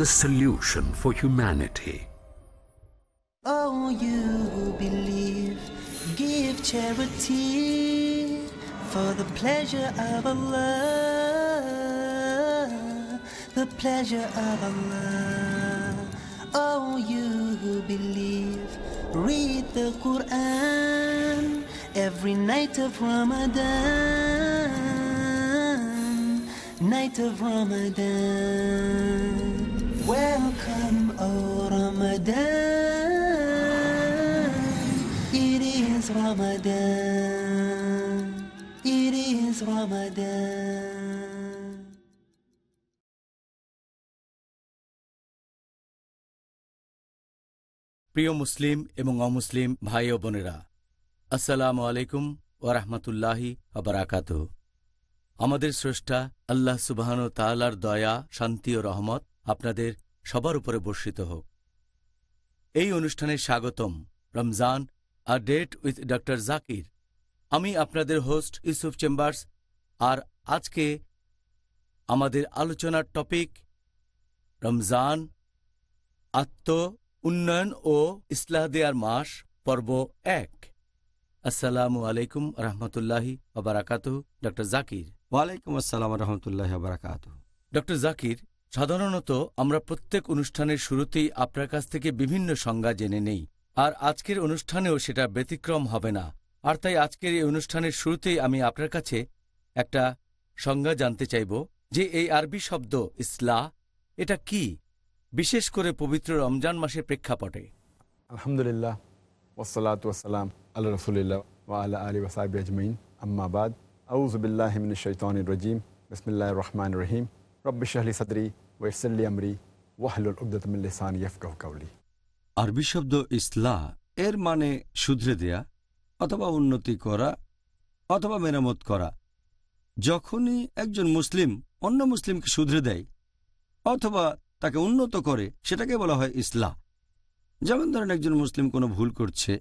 the solution for humanity. Oh, you who believe, give charity for the pleasure of Allah, the pleasure of Allah. Oh, you who believe, read the Quran every night of Ramadan, night of Ramadan. প্রিয় মুসলিম এবং অমুসলিম ভাই ও বোনেরা, আসসালামু আলাইকুম ওরহমতুল্লাহি আবরাকাত আমাদের স্রষ্টা আল্লাহ সুবাহন তাল্লার দয়া, শান্তি ও রহমত আপনাদের সবার উপরে বর্ষিত হোক। এই অনুষ্ঠানে স্বাগতম রমজান আর ডেট উইথ ডক্টর জাকির। আমি আপনাদের হোস্ট ইউসুফ চেম্বার্স, আর আজকে আমাদের আলোচনার টপিক রমজান আত্ম উন্নয়ন ও ইসলাহ দেয়ার মাস পর্ব এক। আসসালামু আলাইকুম রহমতুল্লাহি আবরাকাত ডক্টর জাকির। ওয়ালাইকুম আসসালাম রহমতুল্লাহ বারাকাত ডক্টর জাকির সাধারণত আমরা প্রত্যেক অনুষ্ঠানের শুরুতেই আপনার কাছ থেকে বিভিন্ন সংজ্ঞা জেনে নেই আর আজকের অনুষ্ঠানেও সেটা ব্যতিক্রম হবে না। আর তাই আজকের এই অনুষ্ঠানের শুরুতেই আমি আপনার কাছে একটা সংজ্ঞা জানতে চাইব যে এই আরবি শব্দ ইসলাহ এটা কি? বিশেষ করে পবিত্র রমজান মাসের প্রেক্ষাপটে। আলহামদুলিল্লাহ ওসলাত ওসালাম আল্লাহ রসুলিল্লাহ আল্লাহ আলী ওসাইব আজমাইন। আম্মাবাদ আউজবিল্লাহমিন শৈতান রজিম। বিসমিল্লাহ রহমান রহিম। রব্বিশাহলি সদরি ওয়সল্লি আমরি ওয়াহলুল উবদতমিল্লিসান ইয়ফকাহ কাউলি আরবি শব্দ ইসলাহ এর মানে শুধরে দেয়া অথবা উন্নতি করা অথবা মেরামত করা। যখনই একজন মুসলিম অন্য মুসলিমকে শুধরে দেয় অথবা তাকে উন্নত করে, সেটাকে বলা হয় ইসলাহ। যেমন ধরেন একজন মুসলিম কোনো ভুল করছে,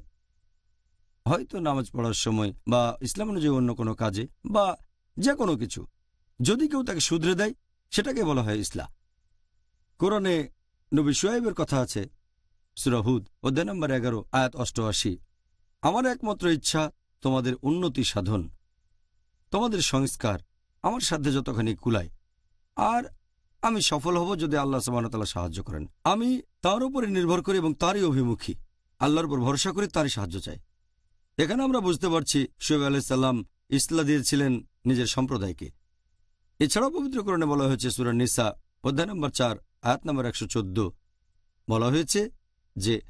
হয়তো নামাজ পড়ার সময় বা ইসলাম অনুযায়ী অন্য কোনো কাজে বা যে কোনো কিছু, যদি কেউ তাকে শুধরে দেয়, সেটাকে বলা হয় ইসলাহ। কোরআনে নবী সোয়াইবের কথা আছে সুরাহুদ অধ্যায় নম্বর এগারো, আয়াত অষ্টআশি। আমার একমাত্র ইচ্ছা তোমাদের উন্নতি সাধন, তোমাদের সংস্কার, আমার সাধ্যে যতখানি কুলায়। আর আমি সফল হব যদি আল্লাহ সমানতাল্লাহ সাহায্য করেন। আমি তার উপরে নির্ভর করি এবং তারই অভিমুখী। আল্লাহর উপর ভরসা করে, তারই সাহায্য চাই। এখানে আমরা বুঝতে পারছি, শোয়েব আলাইসাল্লাম ইসলা দিয়েছিলেন নিজের সম্প্রদায়কে। এছাড়াও পবিত্রকরণে বলা হয়েছে সুরান নিসা, অধ্যায় নম্বর চার, আয়াত নম্বর একশো চোদ্দ। বলা হয়েছে যে,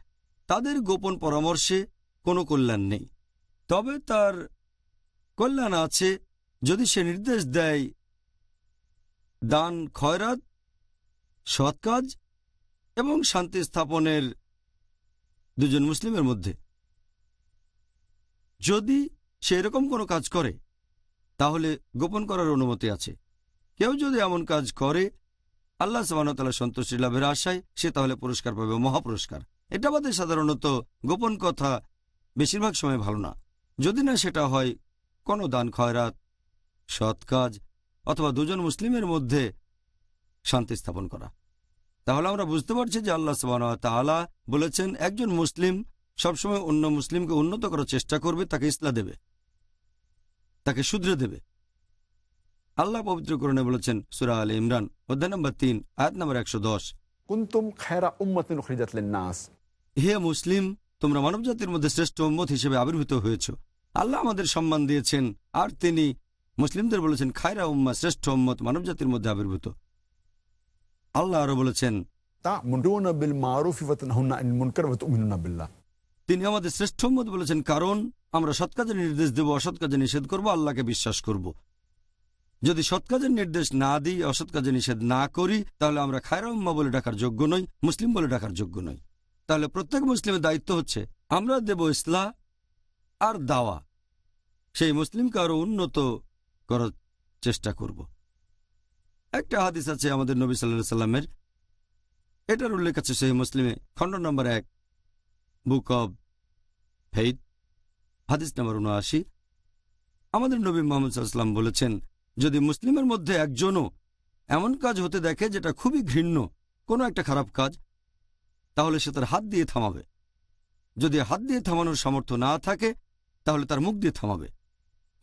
তাদের গোপন পরামর্শে কোনো কল্যাণ নেই। তবে তার কল্যাণ আছে যদি সে নির্দেশ দেয় দান, খয়রাত সৎ কাজ এবং শান্তি স্থাপনের দুজন মুসলিমের মধ্যে। যদি সে এরকম কোনো কাজ করে, তাহলে গোপন করার অনুমতি আছে। কেউ যদি এমন কাজ করে, আল্লাহ সবানতালা সন্তুষ্টি লাভের আশায় সে তাহলে পুরস্কার পাবে মহাপুরস্কার। এটা বাদে সাধারণত গোপন কথা বেশিরভাগ সময় ভালো না। যদি না সেটা হয় কোনো দান, খয়রাত সৎ কাজ অথবা দুজন মুসলিমের মধ্যে শান্তি স্থাপন করা। তাহলে আমরা বুঝতে পারছি যে আল্লাহ তাআলা বলেছেন একজন মুসলিম সবসময় অন্য মুসলিমকে উন্নত করার চেষ্টা করবে তাকে ইসলা দেবে তাকে শুধরে দেবে। আল্লাহ পবিত্রকরণে বলেছেন সুরা আলী ইমরান অধ্যায় নম্বর তিন আয়াত নম্বর একশো দশ। কুন্তুম উম্মতিন হে মুসলিম তোমরা মানবজাতির মধ্যে শ্রেষ্ঠ উম্মত হিসেবে আবির্ভূত হয়েছ। আল্লাহ আমাদের সম্মান দিয়েছেন আর তিনি মুসলিমদের বলেছেন খায়রা উম্মা শ্রেষ্ঠ উম্মত মানবজাতির মধ্যে আবির্ভূত। আল্লাহ আরও বলেছেন তিনি আমাদের শ্রেষ্ঠ উম্মত বলেছেন কারণ আমরা সৎ কাজের নির্দেশ দেব অসৎ কাজে নিষেধ করব আল্লাহকে বিশ্বাস করব। যদি সৎ কাজের নির্দেশ না দিই অসৎ কাজে নিষেধ না করি তাহলে আমরা খায়রা উম্মা বলে ডাকার যোগ্য নই মুসলিম বলে ডাকার যোগ্য নই। তাহলে প্রত্যেক মুসলিমের দায়িত্ব হচ্ছে আমরা দেব ইসলাহ আর দাওয়া। সেই মুসলিমকে আরও উন্নত করার চেষ্টা করব। একটা হাদিস আছে আমাদের নবী সাল্লা সাল্লামের। এটার উল্লেখ আছে সেই মুসলিমে, খণ্ড নম্বর এক, বুক অব ফেইথ, হাদিস নম্বর উনআশি আমাদের নবী মোহাম্মদ সাল্লাম বলেছেন, যদি মুসলিমের মধ্যে একজনও এমন কাজ হতে দেখে যেটা খুবই ঘৃণ্য, কোনো একটা খারাপ কাজ, তাহলে সে তার হাত দিয়ে থামাবে। যদি হাত দিয়ে থামানোর সামর্থ্য না থাকে, তাহলে তার মুখ দিয়ে থামাবে।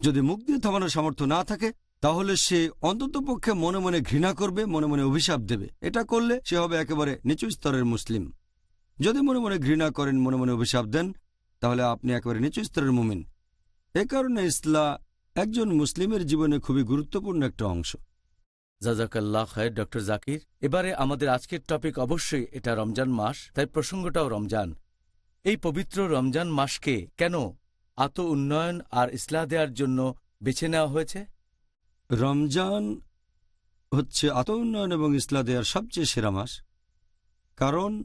যদি মুখ দিয়ে থামানোর সামর্থ্য না থাকে, তাহলে সে অন্ততপক্ষে মনে মনে ঘৃণা করবে, মনে মনে অভিশাপ দেবে। এটা করলে সে হবে একেবারে নিচু স্তরের মুসলিম। যদি মনে মনে ঘৃণা করেন, মনে মনে অভিশাপ দেন, তাহলে আপনি একেবারে নিচু স্তরের মুমিন। এ কারণে ইসলা একজন মুসলিমের জীবনে খুবই গুরুত্বপূর্ণ একটা অংশ। জাজাকাল্লাহ খায়ের ডক্টর জাকির, এবারে আমাদের আজকের টপিক অবশ্যই এটা রমজান মাস, তাই প্রসঙ্গটাও রমজান। এই পবিত্র রমজান মাসকে কেন আত উন্নয়ন আর ইসলাহ দেওয়ার জন্য বেছে নেওয়া হয়েছে? রমজান হচ্ছে আত উন্নয়ন এবং ইসলা দেয়ার সবচেয়ে সেরা মাস। কারণ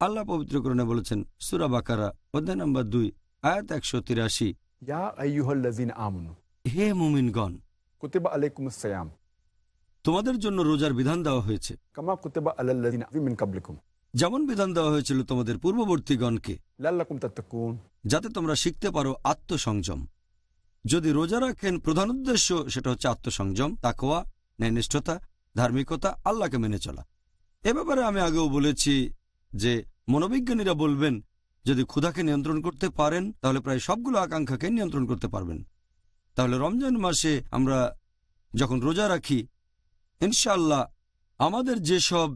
আল্লাহ পবিত্রকরণে বলেছেন সুরা বাকারা অধ্যায় নম্বর দুই আয়াত একশো তিরাশি। ইয়া আইয়ুহাল্লাযিনা আমানু। হে মুমিনগণ কুতিবা আলাইকুমুস সিয়াম। তোমাদের জন্য রোজার বিধান দেওয়া হয়েছে। কামা কুতিবা আলাল্লাযিনা মিন ক্বাবলিকুম যেমন বিধান দেওয়া হয়েছিল তোমাদের পূর্ববর্তীগণকে যাতে তোমরা শিখতে পারো আত্মসংযম। যদি রোজা রাখেন প্রধান উদ্দেশ্য সেটা হচ্ছে আত্মসংযম তাকোয়া ন্যায়নিষ্ঠতা ধার্মিকতা আল্লাহকে মেনে চলা। এ ব্যাপারে আমি আগেও বলেছি যে মনোবিজ্ঞানীরা বলবেন যদি ক্ষুধাকে নিয়ন্ত্রণ করতে পারেন তাহলে প্রায় সবগুলো আকাঙ্ক্ষাকে নিয়ন্ত্রণ করতে পারবেন। তাহলে রমজান মাসে আমরা যখন রোজা রাখি ইনশাআল্লাহ আমাদের যেসব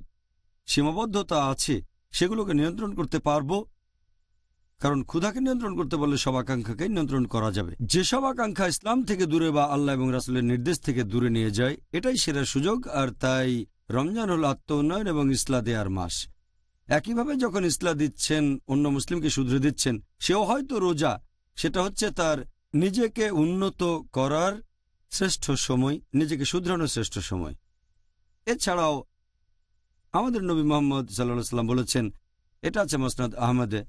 সীমাবদ্ধতা আছে, সেগুলোকে নিয়ন্ত্রণ করতে পারব। কারণ ক্ষুধাকে নিয়ন্ত্রণ করতে বললে সব আকাঙ্ক্ষাকে নিয়ন্ত্রণ করা যাবে। যেসব আকাঙ্ক্ষা ইসলাম থেকে দূরে বা আল্লাহ এবং রাসুলের নির্দেশ থেকে দূরে নিয়ে যায়, এটাই সেরা সুযোগ, আর তাই রমজান হল আত্ম উন্নয়ন এবং ইসলা দেয়ার মাস। একইভাবে যখন ইসলা দিচ্ছেন, অন্য মুসলিমকে শুধরে দিচ্ছেন, সেও হয়তো রোজা, সেটা হচ্ছে তার নিজেকে উন্নত করার শ্রেষ্ঠ সময়, নিজেকে শুধরানোর শ্রেষ্ঠ সময়। এছাড়াও আমাদের নবী মোহাম্মদ সাল্লাহ সাল্লাম বলেছেন, এটা আছে মসনাদ আহমদে,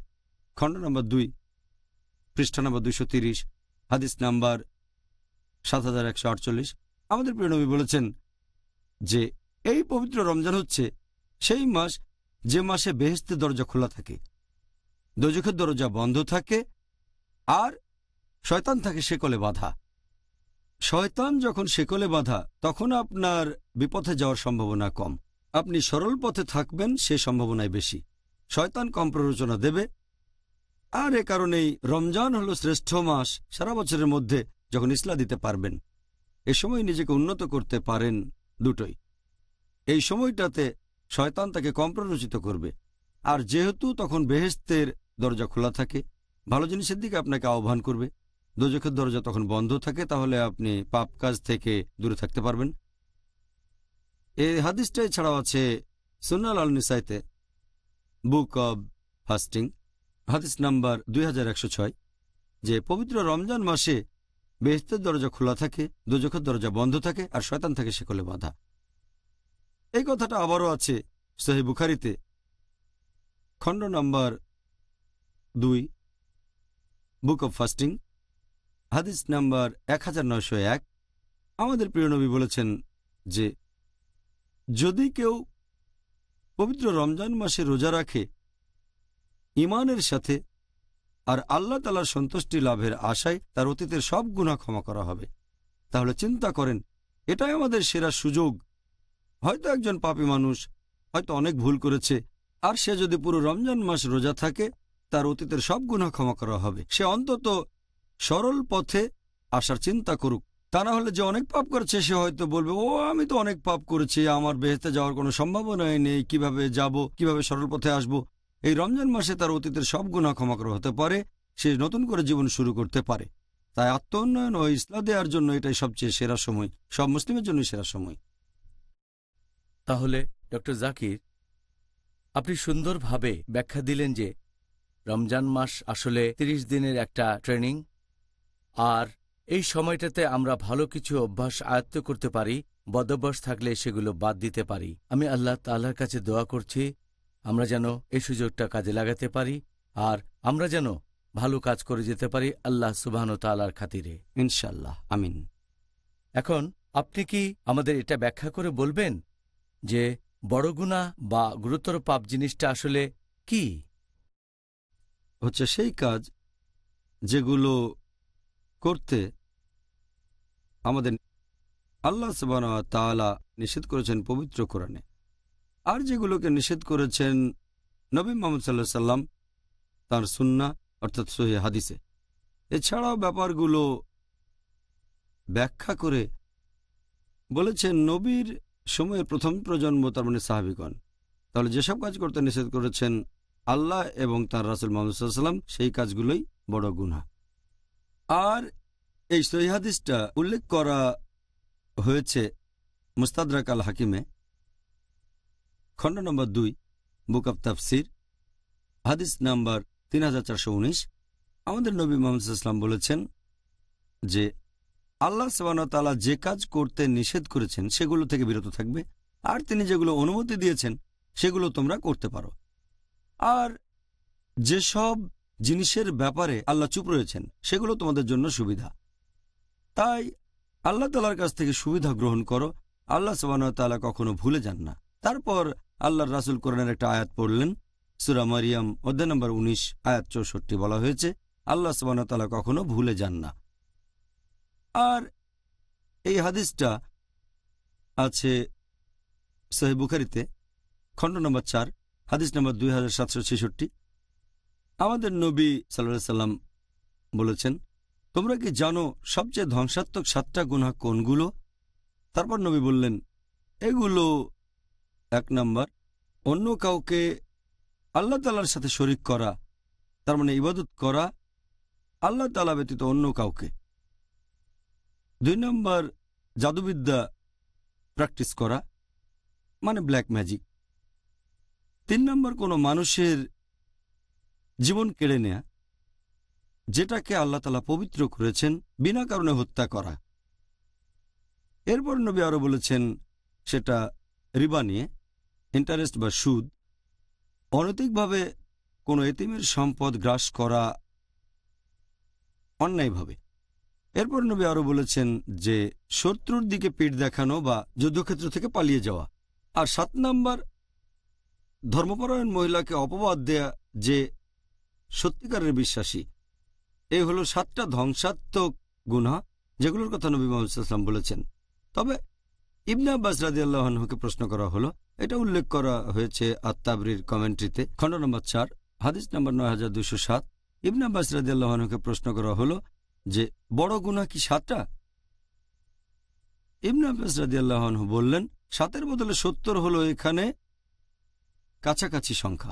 খণ্ড নম্বর দুই, পৃষ্ঠা নম্বর দুইশো তিরিশ, হাদিস নাম্বার সাত হাজার একশো আটচল্লিশ। আমাদের প্রিয় নবী বলেছেন যে, এই পবিত্র রমজান হচ্ছে সেই মাস, যে মাসে বেহেস্তের দরজা খোলা থাকে, দোজখের দরজা বন্ধ থাকে, আর শয়তান থাকে সেকলে বাধা। শয়তান যখন সেকলে বাধা, তখন আপনার বিপথে যাওয়ার সম্ভাবনা কম। আপনি সরল পথে থাকবেন, সে সম্ভাবনায় বেশি। শয়তান কম প্ররোচনা দেবে। আর এ কারণেই রমজান হলো শ্রেষ্ঠ মাস, সারা বছরের মধ্যে যখন ইসলা দিতে পারবেন। এ সময় নিজেকে উন্নত করতে পারেন দুটোই। এই সময়টাতে শয়তান তাকে কম প্ররোচিত করবে। আর যেহেতু তখন বেহেস্তের দরজা খোলা থাকে, ভালো জিনিসের দিকে আপনাকে আহ্বান করবে। দোজখের দরজা তখন বন্ধ থাকে, তাহলে আপনি পাপ কাজ থেকে দূরে থাকতে পারবেন। এই হাদিসটাই ছাড়াও আছে সুন্নাল আল নিসাইতে, বুক অব ফাস্টিং, হাদিস নাম্বার দুই হাজার একশো ছয়, যে পবিত্র রমজান মাসে বেহস্তের দরজা খোলা থাকে, দুজখের দরজা বন্ধ থাকে আর শয়তান থাকে সেকলে বাধা। এই কথাটা আবারও আছে সহি বুখারিতে, খণ্ড নাম্বার দুই, বুক অব ফাস্টিং, হাদিস নাম্বার এক হাজার নয়শো এক। আমাদের প্রিয় নবী বলেছেন যে যদি কেউ পবিত্র রমজান মাসে রোজা রাখে ইমানের সাথে আর আল্লাহ তালার সন্তুষ্টি লাভের আশায় তার অতীতের সব গুণা ক্ষমা করা হবে। তাহলে চিন্তা করেন, এটাই আমাদের সেরা সুযোগ। হয়তো একজন পাপী মানুষ হয়তো অনেক ভুল করেছে, আর সে যদি পুরো রমজান মাস রোজা থাকে, তার অতীতের সব গুণা ক্ষমা করা হবে। সে অন্তত সরল পথে আসার চিন্তা করুক। তা না হলে যে অনেক পাপ করেছে, সে হয়তো বলবে, ও, আমি তো অনেক পাপ করেছি, আমার বেহেতে যাওয়ার কোনো সম্ভাবনাই নেই, কীভাবে যাব, কীভাবে সরল পথে আসব? এই রমজান মাসে তার অতীতের সব গুণা ক্ষমা করা হতে পারে, সে নতুন করে জীবন শুরু করতে পারে। তাই আত্ম উন্নয়ন ও ইসলা দেওয়ার জন্য এটাই সবচেয়ে সেরা সময়, সব মুসলিমের জন্য সেরা সময়। তাহলে, ডক্টর জাকির, আপনি সুন্দরভাবে ব্যাখ্যা দিলেন যে রমজান মাস আসলে ৩০ দিনের একটা ট্রেনিং, আর এই সময়টাতে আমরা ভালো কিছু অভ্যাস আয়ত্ত করতে পারি বদভ্যাস থাকলে সেগুলো বাদ দিতে পারি। আমি আল্লাহ তাল্লার কাছে দোয়া করছি আমরা যেন এই সুযোগটা কাজে লাগাতে পারি আর আমরা যেন ভালো কাজ করে যেতে পারি আল্লাহ সুবাহন তাল্লার খাতিরে। ইনশাল্লাহ আমিন। এখন আপনি কি আমাদের এটা ব্যাখ্যা করে বলবেন যে বড় গুণা বা গুরুতর পাপ জিনিসটা আসলে কি? হচ্ছে সেই কাজ যেগুলো করতে আমাদের আল্লাহ সবান তাআলা নিষেধ করেছেন পবিত্র কোরআনে। আর যেগুলোকে নিষেধ করেছেন নবী মোহাম্মদ সাল্লাহ সাল্লাম তাঁর সুন্না অর্থাৎ সহি হাদিসে। এছাড়াও ব্যাপারগুলো ব্যাখ্যা করে বলেছেন, নবীর সময়ের প্রথম প্রজন্ম, তার মানে সাহাবিগণ, তাহলে যেসব কাজ করতে নিষেধ করেছেন আল্লাহ এবং তাঁর রাসুল মোহাম্মদ সাল্লাম সেই কাজগুলোই বড় গুণা আর এই সহি হাদিসটা উল্লেখ করা হয়েছে মুস্তাদরাক আল হাকিমে, খণ্ড নম্বর দুই, বুক অব তাফসির, হাদিস নাম্বার তিন হাজার চারশো উনিশ। আমাদের নবী মোহাম্মদ ইসলাম বলেছেন যে, আল্লাহ তাআলা যে কাজ করতে নিষেধ করেছেন সেগুলো থেকে বিরত থাকবে, আর তিনি যেগুলো অনুমতি দিয়েছেন সেগুলো তোমরা করতে পারো। আর যেসব জিনিসের ব্যাপারে আল্লাহ চুপ রয়েছেন, সেগুলো তোমাদের জন্য সুবিধা। তাই আল্লাহ তালার কাছ থেকে সুবিধা গ্রহণ করো। আল্লাহ তাআলা কখনো ভুলে যান না। তারপর আল্লাহর রাসুল কোরআনের একটা আয়াত পড়লেন। সুরা মারিয়াম, অধ্যায় নম্বর উনিশ, আয়াত চৌষট্টি বলা হয়েছে, আল্লাহ তাআলা কখনো ভুলে যান না। আর এই হাদিসটা আছে সহি বুখারিতে, খণ্ড নম্বর চার, হাদিস নম্বর দুই হাজার সাতশো ছেষট্টি। আমাদের নবী সাল্লাহ সাল্লাম বলেছেন, তোমরা কি জানো সবচেয়ে ধ্বংসাত্মক সাতটা গুণা কোনগুলো? তারপর নবী বললেন, এগুলো এক নাম্বার, অন্য কাউকে আল্লাহ তালার সাথে শরিক করা, তার মানে ইবাদত করা, আল্লাহ তালা ব্যতীত অন্য কাউকে। দুই নম্বর, জাদুবিদ্যা প্র্যাকটিস করা মানে ব্ল্যাক ম্যাজিক। তিন নম্বর, কোনো মানুষের জীবন কেড়ে নেয়া, যেটাকে আল্লাহ তালা পবিত্র করেছেন, বিনা কারণে হত্যা করা। এরপর নবী আরও বলেছেন, সেটা রিবা নিয়ে ইন্টারেস্ট বা সুদ, অনৈতিকভাবে কোনো এতিমের সম্পদ গ্রাস করা অন্যায়ভাবে। এরপর নবী আরও বলেছেন যে, শত্রুর দিকে পিঠ দেখানো বা যুদ্ধক্ষেত্র থেকে পালিয়ে যাওয়া। আর সাত নাম্বার, ধর্মপরায়ণ মহিলাকে অপবাদ দেয়া যে সত্যিকারের বিশ্বাসী। এই হলো সাতটা ধ্বংসাত্মক গুণা, যেগুলোর কথা নবী মোহাম্মদাম বলেছেন। তবে ইবনে আব্বাস রাজি আল্লাহকে প্রশ্ন করা হলো, এটা উল্লেখ করা হয়েছে আত্মাবরির কমেন্ট্রিতে খণ্ড নম্বর চার, হাদিস নম্বর নয় হাজার দুশো সাত। ইবনে আব্বাস রাজি আল্লাহকে প্রশ্ন করা হলো যে, বড় গুণা কি সাতটা? ইবনে আব্বাস রাজি আল্লাহ বললেন, সাতের বদলে সত্তর হলো এখানে কাছাকাছি সংখ্যা।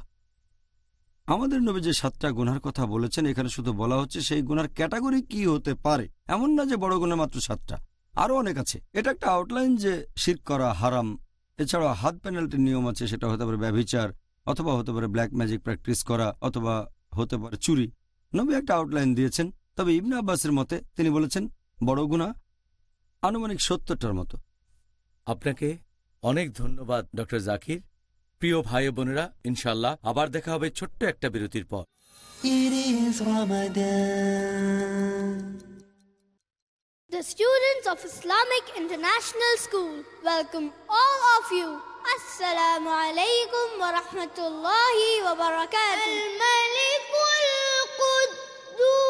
আমাদের নবী যে সাতটা গুনার কথা বলেছেন, এখানে শুধু বলা হচ্ছে সেই গুনার ক্যাটাগরি কি হতে পারে। এমন না যে বড় গুণা মাত্র সাতটা। আরও অনেক আছে। এটা একটা আউটলাইন যে শির করা হারাম। এছাড়াও হাত পেনাল্টির নিয়ম আছে, সেটা হতে পারে ব্যভিচার, অথবা হতে পারে ব্ল্যাক ম্যাজিক প্র্যাকটিস করা, অথবা হতে পারে চুরি। নবী একটা আউটলাইন দিয়েছেন। তবে ইবনা আব্বাসের মতে তিনি বলেছেন, বড় গুণা আনুমানিক সত্তরটার মতো। আপনাকে অনেক ধন্যবাদ, ডক্টর জাকির। প্রিয় ভাই ও বোনেরা ইনশাল্লাহ আবার দেখা হবে ছোট্ট একটা বিরতির পর It is Ramadan. The students of Islamic International School welcome all of you. Assalamu alaikum wa rahmatullahi wa barakatuh. الملك القدوس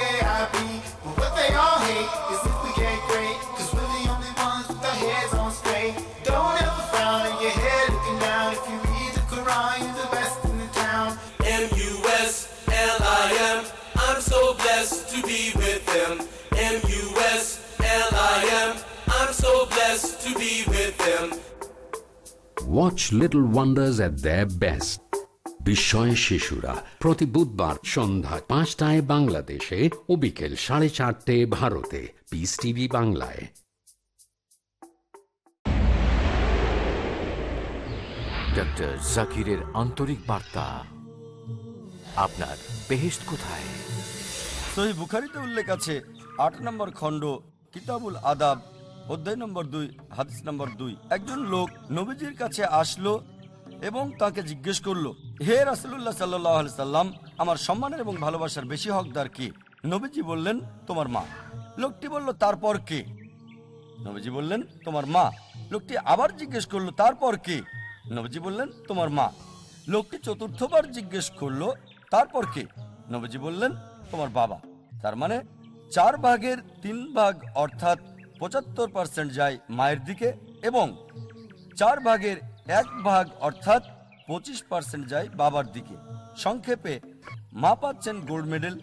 Watch Little Wonders at their best. বিস্ময় শিশুরা প্রতি বুধবার সন্ধ্যা পাঁচটায় বাংলাদেশে ও বিকেল সাড়ে চারটে ভারতে। পিস টিভি বাংলায়। ডক্টর জাকিরের আন্তরিক বার্তা। আপনার বেহেস্ট কোথায়? সহি বুখারিতে উল্লেখ আছে আট নম্বর খণ্ড কিতাবুল আদাব। অধ্যায় নম্বর দুই, হাদিস নম্বর দুই। একজন লোক নবীজির কাছে আসলো এবং তাকে জিজ্ঞেস করল, হে রাসুল্লাহ সাল্লাহ সাল্লাম, আমার সম্মানের এবং ভালোবাসার বেশি হকদার কি? নবীজি বললেন, তোমার মা। লোকটি বলল, তারপর কে? নবীজি বললেন, তোমার মা। লোকটি আবার জিজ্ঞেস করল, তারপর কে? নবীজি বললেন, তোমার মা। লোকটি চতুর্থবার জিজ্ঞেস করল, তারপর কে? নবীজি বললেন, তোমার বাবা। তার মানে চার ভাগের তিন ভাগ অর্থাৎ পঁচাত্তর পার্সেন্ট যায় মায়ের দিকে এবং চার ভাগের এক ভাগ অর্থাৎ পঁচিশ পার্সেন্ট যায় বাবার দিকে। সংক্ষেপে মা পাচ্ছেন গোল্ড মেডেল,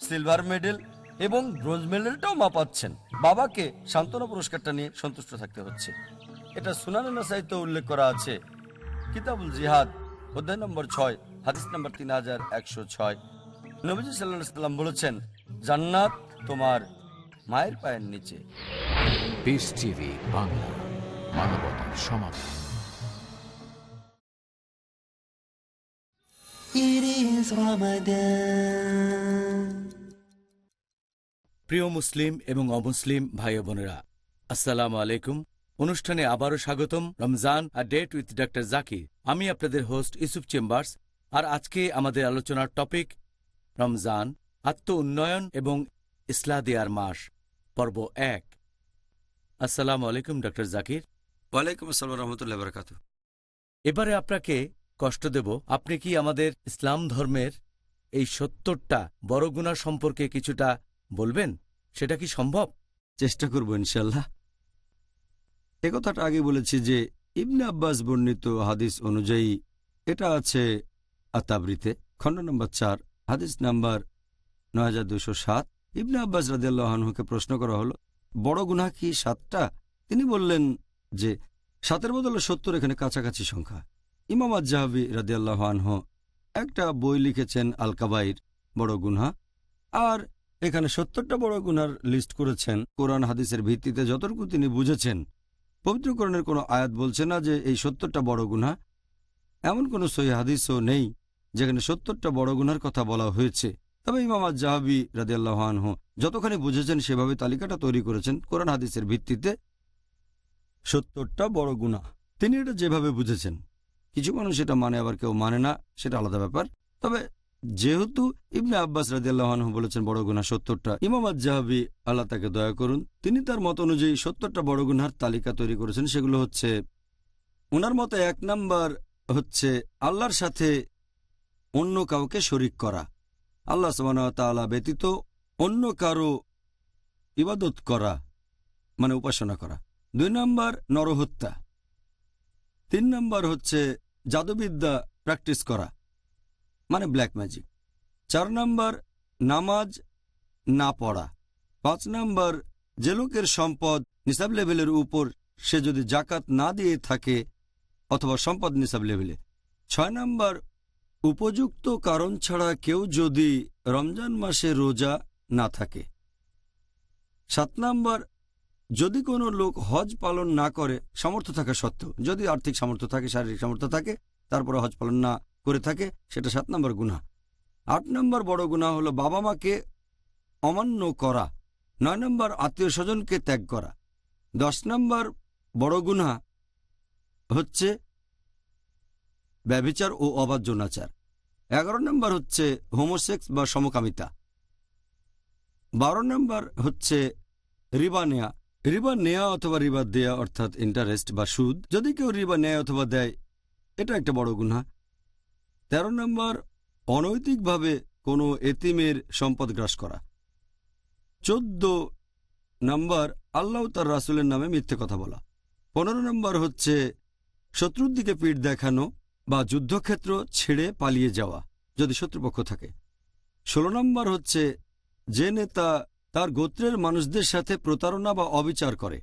সিলভার মেডেল এবং ব্রোঞ্জ মেডেলটাও মা পাচ্ছেন। বাবাকে সান্ত্বনা পুরস্কারটা নিয়ে সন্তুষ্ট থাকতে হচ্ছে। এটা সুনানে নাসাইতে উল্লেখ করা আছে। কিতাবুল জিহাদ, অধ্যায় নম্বর ছয়, হাদিস নম্বর তিন হাজার একশো ছয়। নবীজি সাল্লাহ সাল্লাম বলেছেন, জান্নাত তোমার মায়ের পায়ের নিচে। টিভি বাংলা মানবতার সমাধান. প্রিয় মুসলিম এবং অমুসলিম ভাই বোনেরা আসসালামু আলাইকুম। অনুষ্ঠানে আবারও স্বাগতম রমজান আর ডেট উইথ ডক্টর জাকির আমি আপনাদের হোস্ট ইউসুফ চেম্বার্স আর আজকে আমাদের আলোচনার টপিক রমজান আত্ম উন্নয়ন এবং ইসলা দেয়ার মাস পর্ব এক। আসসালামু আলাইকুম ডক্টর জাকির। ওয়ালাইকুম আসসালাম রহমতুল্লাহ বরকাত এবারে আপনাকে কষ্ট দেব আপনি কি আমাদের ইসলাম ধর্মের এই সত্তরটা বড় গুণা সম্পর্কে কিছুটা বলবেন? সেটা কি সম্ভব? চেষ্টা করব ইনশাল্লাহ এ কথাটা আগে বলেছি যে ইবনে আব্বাস বর্ণিত হাদিস অনুযায়ী এটা আছে আতাবরিতে খণ্ড নম্বর চার হাদিস নাম্বার নয় হাজার দুশো সাত ইবনে আব্বাস রাদিয়াল্লাহকে প্রশ্ন করা হলো, বড় গুনাহ কি সাতটা? তিনি বললেন যে, সাতের বদলে সত্তর এখানে কাছাকাছি সংখ্যা। ইমাম আজাহাবি রাদিয়াল্লাহ আনহ একটা বই লিখেছেন আল কাবাইর বড় গুনহা। আর এখানে সত্তরটা বড় গুনার লিস্ট করেছেন। কোরআন হাদিসের ভিত্তিতে যতটুকু তিনি বুঝেছেন, পবিত্রকরণের কোনো আয়াত বলছে না যে এই সত্তরটা বড় গুনা এমন কোনো সহি হাদিসও নেই যেখানে সত্তরটা বড় গুনার কথা বলা হয়েছে। তবে ইমাম জাহাবি রাদিয়াল্লাহানহ যতখানি বুঝেছেন সেভাবে তালিকাটা তৈরি করেছেন কোরআন হাদিসের ভিত্তিতে। সত্তরটা বড় গুণা তিনি এটা যেভাবে বুঝেছেন। কিছু মানুষ এটা মানে আবার কেউ মানে না, সেটা আলাদা ব্যাপার। তবে যেহেতু ইবনে আব্বাস রাদিয়াল্লাহু বলেছেন বড় গুণা সত্তরটা, ইমাম জাহাবি আল্লাহ তাকে দয়া করুন, তিনি তার মত অনুযায়ী সত্তরটা বড় গুনহার তালিকা তৈরি করেছেন। সেগুলো হচ্ছে ওনার মতে এক নাম্বার হচ্ছে আল্লাহর সাথে অন্য কাউকে শরিক করা। আল্লাহ তাআলা ব্যতীত অন্য কারও ইবাদত করা মানে উপাসনা করা। দুই নম্বর নরহত্যা। তিন নম্বর হচ্ছে জাদুবিদ্যা প্র্যাকটিস করা মানে ব্ল্যাক ম্যাজিক। চার নম্বর নামাজ না পড়া। পাঁচ নম্বর যে লোকের সম্পদ নিসাব লেভেলের উপর সে যদি জাকাত না দিয়ে থাকে অথবা সম্পদ নিসাব লেভেলে। ছয় নাম্বার উপযুক্ত কারণ ছাড়া কেউ যদি রমজান মাসে রোজা না থাকে। সাত নাম্বার, যদি কোনো লোক হজ পালন না করে, সামর্থ্য থাকা সত্ত্বেও, যদি আর্থিক সামর্থ্য থাকে, শারীরিক সামর্থ্য থাকে তারপরে হজ পালন না করে থাকে, সেটা সাত নম্বর গুণা আট নম্বর বড় গুণা হলো বাবা মাকে অমান্য করা, নয় নম্বর আত্মীয় স্বজনকে ত্যাগ করা। দশ নম্বর বড় গুণা হচ্ছে ব্যভিচার ও অবাধ যৌনাচার এগারো নম্বর হচ্ছে হোমোসেক্স বা সমকামিতা। বারো নম্বর হচ্ছে রিবা নেয়া। রিবা নেয়া অথবা রিবা দেয়া অর্থাৎ ইন্টারেস্ট বা সুদ। যদি কেউ রিবা নেয় অথবা দেয়, এটা একটা বড় গুণা তেরো নম্বর, অনৈতিকভাবে কোনো এতিমের সম্পদ গ্রাস করা। চোদ্দ নম্বর, আল্লাহ তার রাসুলের নামে মিথ্যে কথা বলা। পনেরো নম্বর হচ্ছে শত্রুর দিকে পিঠ দেখানো। বা যুদ্ধক্ষেত্র ছেড়ে পালিয়ে যাওয়া, যদি শত্রুপক্ষ থাকে। ষোলো নম্বর হচ্ছে, যে নেতা তার গোত্রের মানুষদের সাথে প্রতারণা বা অবিচার করে।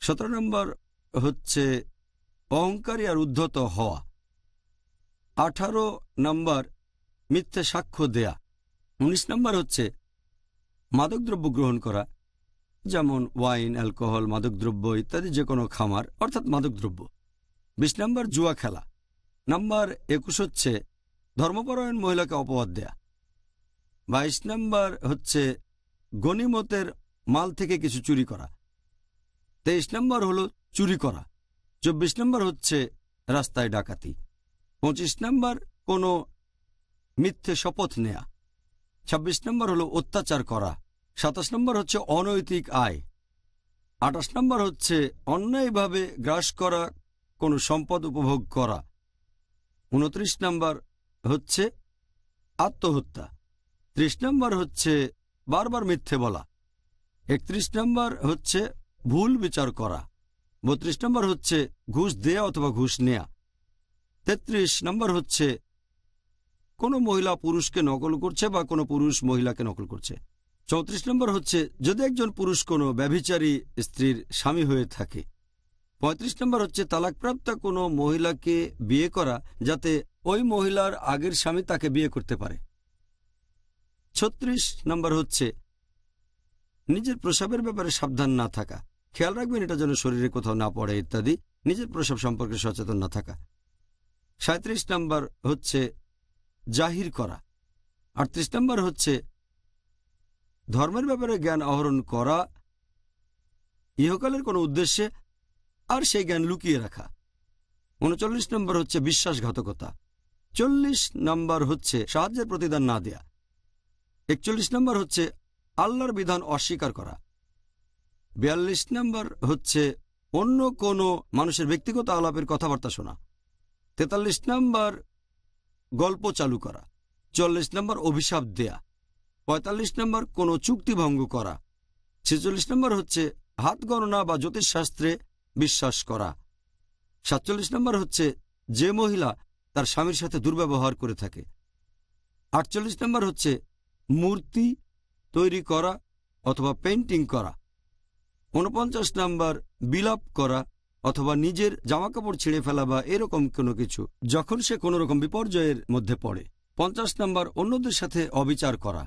সতেরো নম্বর হচ্ছে, অহংকারী আর উদ্ধত হওয়া। আঠারো নম্বর, মিথ্যে সাক্ষ্য দেয়া। উনিশ নম্বর হচ্ছে, মাদকদ্রব্য গ্রহণ করা, যেমন ওয়াইন, অ্যালকোহল, মাদকদ্রব্য ইত্যাদি যে কোনো খামার, অর্থাৎ মাদকদ্রব্য। বিশ নম্বর জুয়া খেলা। নাম্বার একুশ হচ্ছে ধর্মপরায়ণ মহিলাকে অপবাদ দেয়া। বাইশ নম্বর হচ্ছে গনিমতের মাল থেকে কিছু চুরি করা। তেইশ নম্বর হলো চুরি করা। চব্বিশ নম্বর হচ্ছে রাস্তায় ডাকাতি। পঁচিশ নম্বর কোনো মিথ্যে শপথ নেয়া। ২৬ নম্বর হলো অত্যাচার করা। সাতাশ নম্বর হচ্ছে অনৈতিক আয়। আঠাশ নম্বর হচ্ছে অন্যায়ভাবে গ্রাস করা কোনো সম্পদ উপভোগ করা। উনত্রিশ নম্বর হচ্ছে আত্মহত্যা। ত্রিশ নম্বর হচ্ছে বারবার মিথ্যে বলা। একত্রিশ নম্বর হচ্ছে ভুল বিচার করা। বত্রিশ নম্বর হচ্ছে ঘুষ দেয়া অথবা ঘুষ নেয়া। তেত্রিশ নম্বর হচ্ছে কোনো মহিলা পুরুষকে নকল করছে বা কোনো পুরুষ মহিলাকে নকল করছে। চৌত্রিশ নম্বর হচ্ছে যদি একজন পুরুষ কোনো ব্যভিচারী স্ত্রীর স্বামী হয়ে থাকে পঁয়ত্রিশ নম্বর হচ্ছে তালাকপ্রাপ্ত কোনো মহিলাকে বিয়ে করা যাতে ওই মহিলার আগের স্বামী তাকে বিয়ে করতে পারে। ছত্রিশ নম্বর হচ্ছে নিজের প্রসাবের ব্যাপারে সাবধান না থাকা। খেয়াল রাখবেন এটা যেন শরীরে কোথাও না পড়ে ইত্যাদি। নিজের প্রসাব সম্পর্কে সচেতন না থাকা। সাঁত্রিশ নম্বর হচ্ছে জাহির করা। আটত্রিশ নম্বর হচ্ছে ধর্মের ব্যাপারে জ্ঞান আহরণ করা। ইহকালের কোনো উদ্দেশ্যে আর সেই জ্ঞান লুকিয়ে রাখা। উনচল্লিশ নম্বর হচ্ছে বিশ্বাসঘাতকতা। চল্লিশ নম্বর হচ্ছে সাহায্যের প্রতিদান না দেয়া। একচল্লিশ নম্বর হচ্ছে আল্লাহর বিধান অস্বীকার করা। বিয়াল্লিশ নম্বর হচ্ছে অন্য কোনো মানুষের ব্যক্তিগত আলাপের কথাবার্তা শোনা। তেতাল্লিশ নম্বর গল্প চালু করা। চল্লিশ নম্বর অভিশাপ দেয়া। পঁয়তাল্লিশ নম্বর কোনো চুক্তি ভঙ্গ করা। ছেচল্লিশ নম্বর হচ্ছে হাত গণনা বা জ্যোতিষশাস্ত্রে বিশ্বাস করা। সাতচল্লিশ নম্বর হচ্ছে যে মহিলা তার স্বামীর সাথে দুর্ব্যবহার করে থাকে। আটচল্লিশ নম্বর হচ্ছে মূর্তি তৈরি করা অথবা পেন্টিং করা। উনপঞ্চাশ নাম্বার বিলাপ করা অথবা নিজের জামাকাপড় ছিঁড়ে ফেলা বা এরকম কোনো কিছু যখন সে কোনো রকম বিপর্যয়ের মধ্যে পড়ে। পঞ্চাশ নম্বর অন্যদের সাথে অবিচার করা।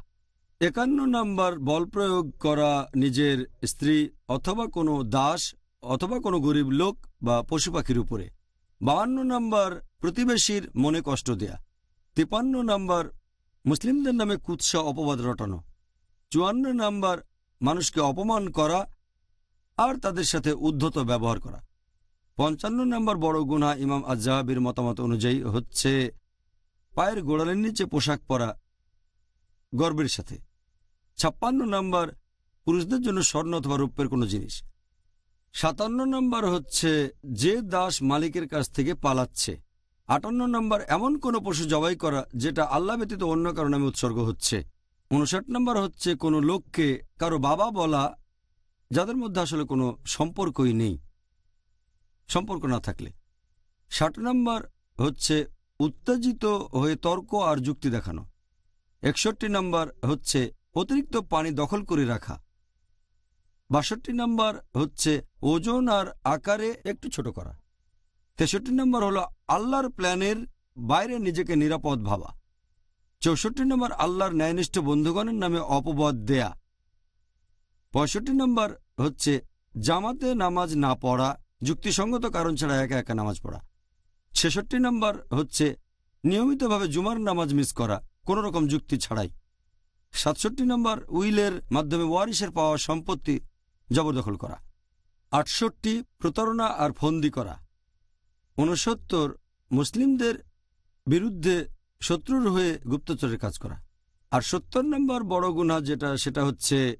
একান্ন নম্বর বল প্রয়োগ করা নিজের স্ত্রী অথবা কোনো দাস অথবা কোনো গরিব লোক বা পশু পাখির উপরে। বাহান্ন নম্বর, প্রতিবেশীর মনে কষ্ট দেয়া। তিপান্ন নম্বর, মুসলিমদের নামে কুৎসা অপবাদ রটানো। চুয়ান্ন নম্বর, মানুষকে অপমান করা আর তাদের সাথে উদ্ধত ব্যবহার করা। পঞ্চান্ন নম্বর বড় গুণা ইমাম আজাহাবির মতামত অনুযায়ী হচ্ছে, পায়ের গোড়ালের নিচে পোশাক পরা গর্বের সাথে। ছাপ্পান্ন নম্বর, পুরুষদের জন্য স্বর্ণ অথবা রূপের কোনো জিনিস। সাতান্ন নম্বর হচ্ছে, যে দাস মালিকের কাছ থেকে পালাচ্ছে। আটান্ন নম্বর, এমন কোনো পশু জবাই করা, যেটা আল্লাহ ব্যতীত অন্য কারও নামে উৎসর্গ হচ্ছে। উনষাট নম্বর হচ্ছে, কোনো লোককে কারও বাবা বলা, যাদের মধ্যে আসলে কোনো সম্পর্কই নেই। সম্পর্ক না থাকলে। ষাট নম্বর হচ্ছে, উত্তেজিত হয়ে তর্ক আর যুক্তি দেখানো। একষট্টি নম্বর হচ্ছে, অতিরিক্ত পানি দখল করে রাখা। বাষট্টি নম্বর হচ্ছে ওজন আর আকারে একটু ছোট করা। তেষট্টি নম্বর হলো আল্লাহর প্ল্যানের বাইরে নিজেকে নিরাপদ ভাবা। চৌষট্টি নম্বর আল্লাহর ন্যায়নিষ্ঠ বন্ধুগণের নামে অপবাদ দেয়া। পঁয়ষট্টি নম্বর হচ্ছে জামাতে নামাজ না পড়া, যুক্তিসঙ্গত কারণ ছাড়া একা একা নামাজ পড়া। ছেষট্টি নম্বর হচ্ছে নিয়মিতভাবে জুমার নামাজ মিস করা কোনো রকম যুক্তি ছাড়াই। সাতষট্টি নম্বর উইলের মাধ্যমে ওয়ারিসের পাওয়া সম্পত্তি জবরদখল করা। আটষট্টি প্রতারণা আর ফন্দি করা। ঊনসত্তর মুসলিমদের বিরুদ্ধে শত্রুর হয়ে গুপ্তচরের কাজ করা। আর সত্তর নম্বর বড় গুণা যেটা, সেটা হচ্ছে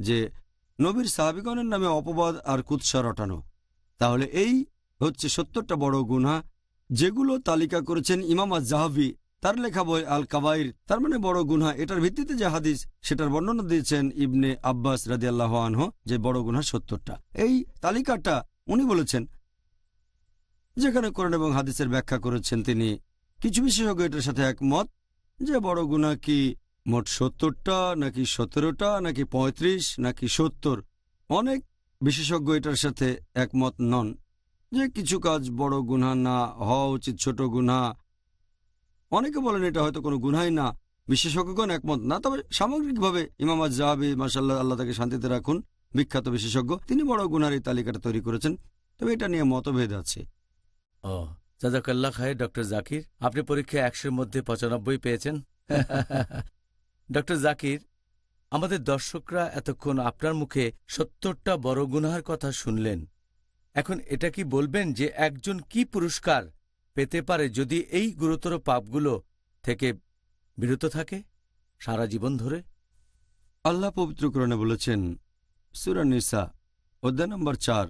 যে নবীর সাহাবিগণের নামে অপবাদ আর কুৎসা রটানো। তাহলে এই হচ্ছে সত্তরটা বড় গুণা যেগুলো তালিকা করেছেন ইমাম জাহাবি তার লেখা বই আল কাবাইর তার মানে বড় গুনহা। এটার ভিত্তিতে যে হাদিস, সেটার বর্ণনা দিয়েছেন ইবনে আব্বাস রাজি আল্লাহ আনহ, যে বড় গুনহা সত্তরটা। এই তালিকাটা উনি বলেছেন, যেখানে কোরআন এবং হাদিসের ব্যাখ্যা করেছেন তিনি। কিছু বিশেষজ্ঞ এটার সাথে একমত যে বড় গুণা কি মোট সত্তরটা, নাকি সতেরোটা, নাকি পঁয়ত্রিশ, নাকি সত্তর? অনেক বিশেষজ্ঞ এটার সাথে একমত নন যে কিছু কাজ বড় গুণা না, হওয়া উচিত ছোট গুণা অনেকে বলেন এটা হয়তো কোনো গুনাই না, বিশেষজ্ঞগণ একমত না, তবে সামগ্রিকভাবে ইমাম জাহাবি মাসাল্লাহ আল্লাহ তাকে শান্তিতে রাখুন, বিখ্যাত বিশেষজ্ঞ, তিনি বড় গুনার এই তালিকাটা তৈরি করেছেন, তবে এটা নিয়ে মতভেদ আছে। ও জাজাকাল্লা খায় ডক্টর জাকির, আপনি পরীক্ষায় একশোর মধ্যে পঁচানব্বই পেয়েছেন। ডক্টর জাকির, আমাদের দর্শকরা এতক্ষণ আপনার মুখে সত্তরটা বড় গুনাহার কথা শুনলেন। এখন এটা কি বলবেন যে একজন কি পুরস্কার পেতে পারে যদি এই গুরুতর পাপগুলো থেকে বিরত থাকে সারা জীবন ধরে? আল্লাহ পবিত্রকরণে বলেছেন সুরানিসা অধ্যায় নম্বর চার,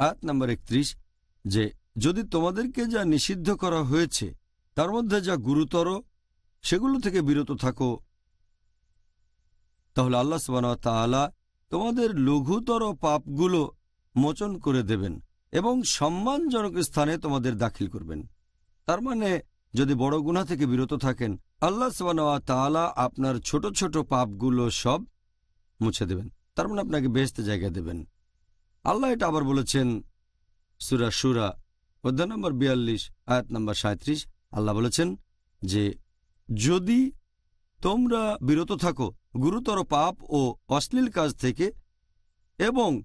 আয়াত নম্বর একত্রিশ, যে যদি তোমাদেরকে যা নিষিদ্ধ করা হয়েছে, তার মধ্যে যা গুরুতর, সেগুলো থেকে বিরত থাকো, তাহলে আল্লাহ তাআলা তোমাদের লঘুতর পাপগুলো মোচন করে দেবেন। এবং সম্মানজনক স্থানে তোমাদের দাখিল করবেন। তার মানে যদি বড় গুণা থেকে বিরত থাকেন, আল্লাহ সুবাহ তাআলা আপনার ছোট ছোট পাপগুলো সব মুছে দেবেন। তার মানে আপনাকে বেহেস্তে জায়গা দেবেন। আল্লাহ এটা আবার বলেছেন সুরা সুরা অধ্যায় নম্বর বিয়াল্লিশ, আয়াত নম্বর সাঁত্রিশ আল্লাহ বলেছেন যে, যদি তোমরা বিরত থাকো, গুরুতর পাপ ও অশ্লীল কাজ থেকে এবং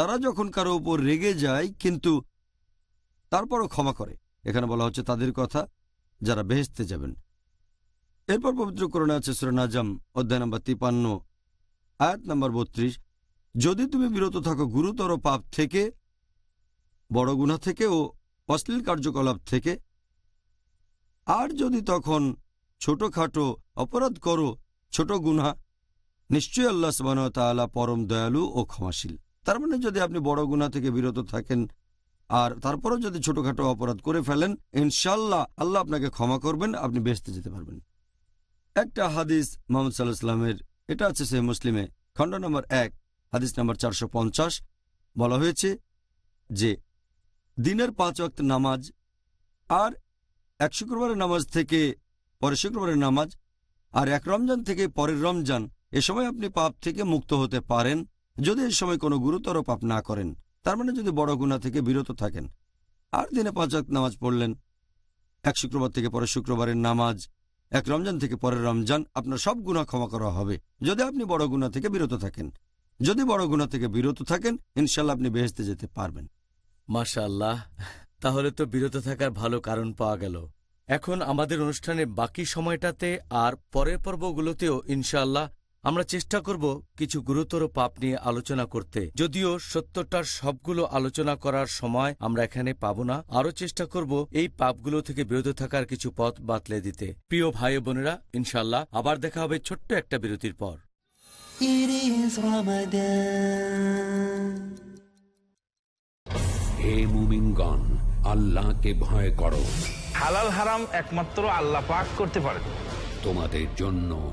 তারা যখন কারও উপর রেগে যায়, কিন্তু তারপরও ক্ষমা করে। এখানে বলা হচ্ছে তাদের কথা, যারা বেহেস্তে যাবেন। এরপর পবিত্র করণে আছে সুরা নাজাম, অধ্যায় নম্বর তিপান্ন আয়াত নম্বর বত্রিশ। যদি তুমি বিরত থাকো গুরুতর পাপ থেকে, বড় গুণা থেকে ও অশ্লীল কার্যকলাপ থেকে, আর যদি তখন ছোটখাটো অপরাধ করো, ছোট গুণা নিশ্চয়ই আল্লাহ সবান তাআলা পরম দয়ালু ও ক্ষমাশীল। তার মানে যদি আপনি বড় গুণা থেকে বিরত থাকেন আর তারপরও যদি ছোটখাটো অপরাধ করে ফেলেন ইনশাল্লাহ আল্লাহ আপনাকে ক্ষমা করবেন, আপনি বেসতে যেতে পারবেন। একটা হাদিস মোহাম্মদ সাল্লাহ এটা আছে সে মুসলিমে, খণ্ড নম্বর এক, হাদিস নম্বর চারশো পঞ্চাশ, বলা হয়েছে যে, দিনের পাঁচ অক্ত নামাজ আর এক শুক্রবারের নামাজ থেকে পরের শুক্রবারের নামাজ আর এক রমজান থেকে পরের রমজান, এ সময় আপনি পাপ থেকে মুক্ত হতে পারেন। যদি এ সময় কোনো গুরুতর পাপ না করেন, তার মানে যদি বড় গুণা থেকে বিরত থাকেন। আর দিনে পাঁচ অক্ত নামাজ পড়লেন, এক শুক্রবার থেকে পরের শুক্রবারের নামাজ, এক রমজান থেকে পরের রমজান, আপনার সব গুণা ক্ষমা করা হবে। যদি আপনি বড় গুণা থেকে বিরত থাকেন, যদি বড় গুণা থেকে বিরত থাকেন ইনশাল্লাহ আপনি বেহেস্তে যেতে পারবেন। মাশা আল্লাহ তাহলে তো বিরত থাকার ভালো কারণ পাওয়া গেল। এখন আমাদের অনুষ্ঠানে বাকি সময়টাতে আর পরের পর্বগুলোতেও ইনশাআল্লাহ আমরা চেষ্টা করব কিছু গুরুতর পাপ নিয়ে আলোচনা করতে। যদিও সত্তরটার সবগুলো আলোচনা করার সময় আমরা এখানে পাব না আরও চেষ্টা করব এই পাপগুলো থেকে বিরত থাকার কিছু পথ বাতলে দিতে। প্রিয় ভাই বোনেরা ইনশাআল্লাহ আবার দেখা হবে ছোট্ট একটা বিরতির পর. হে মুমিনগণ আল্লাহকে ভয় করো। হালাল হারাম একমাত্র আল্লাহ পাক করতে পারেন। তোমাদের জন্য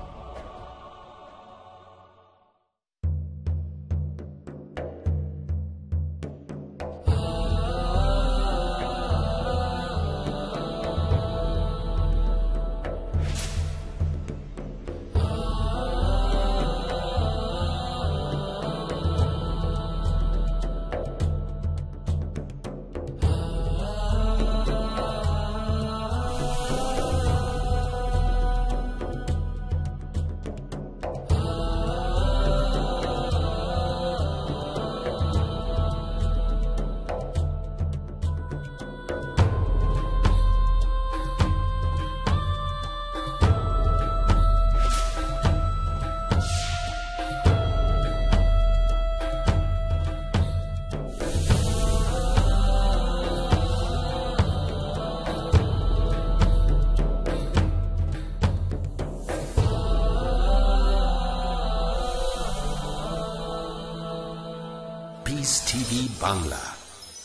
বাংলা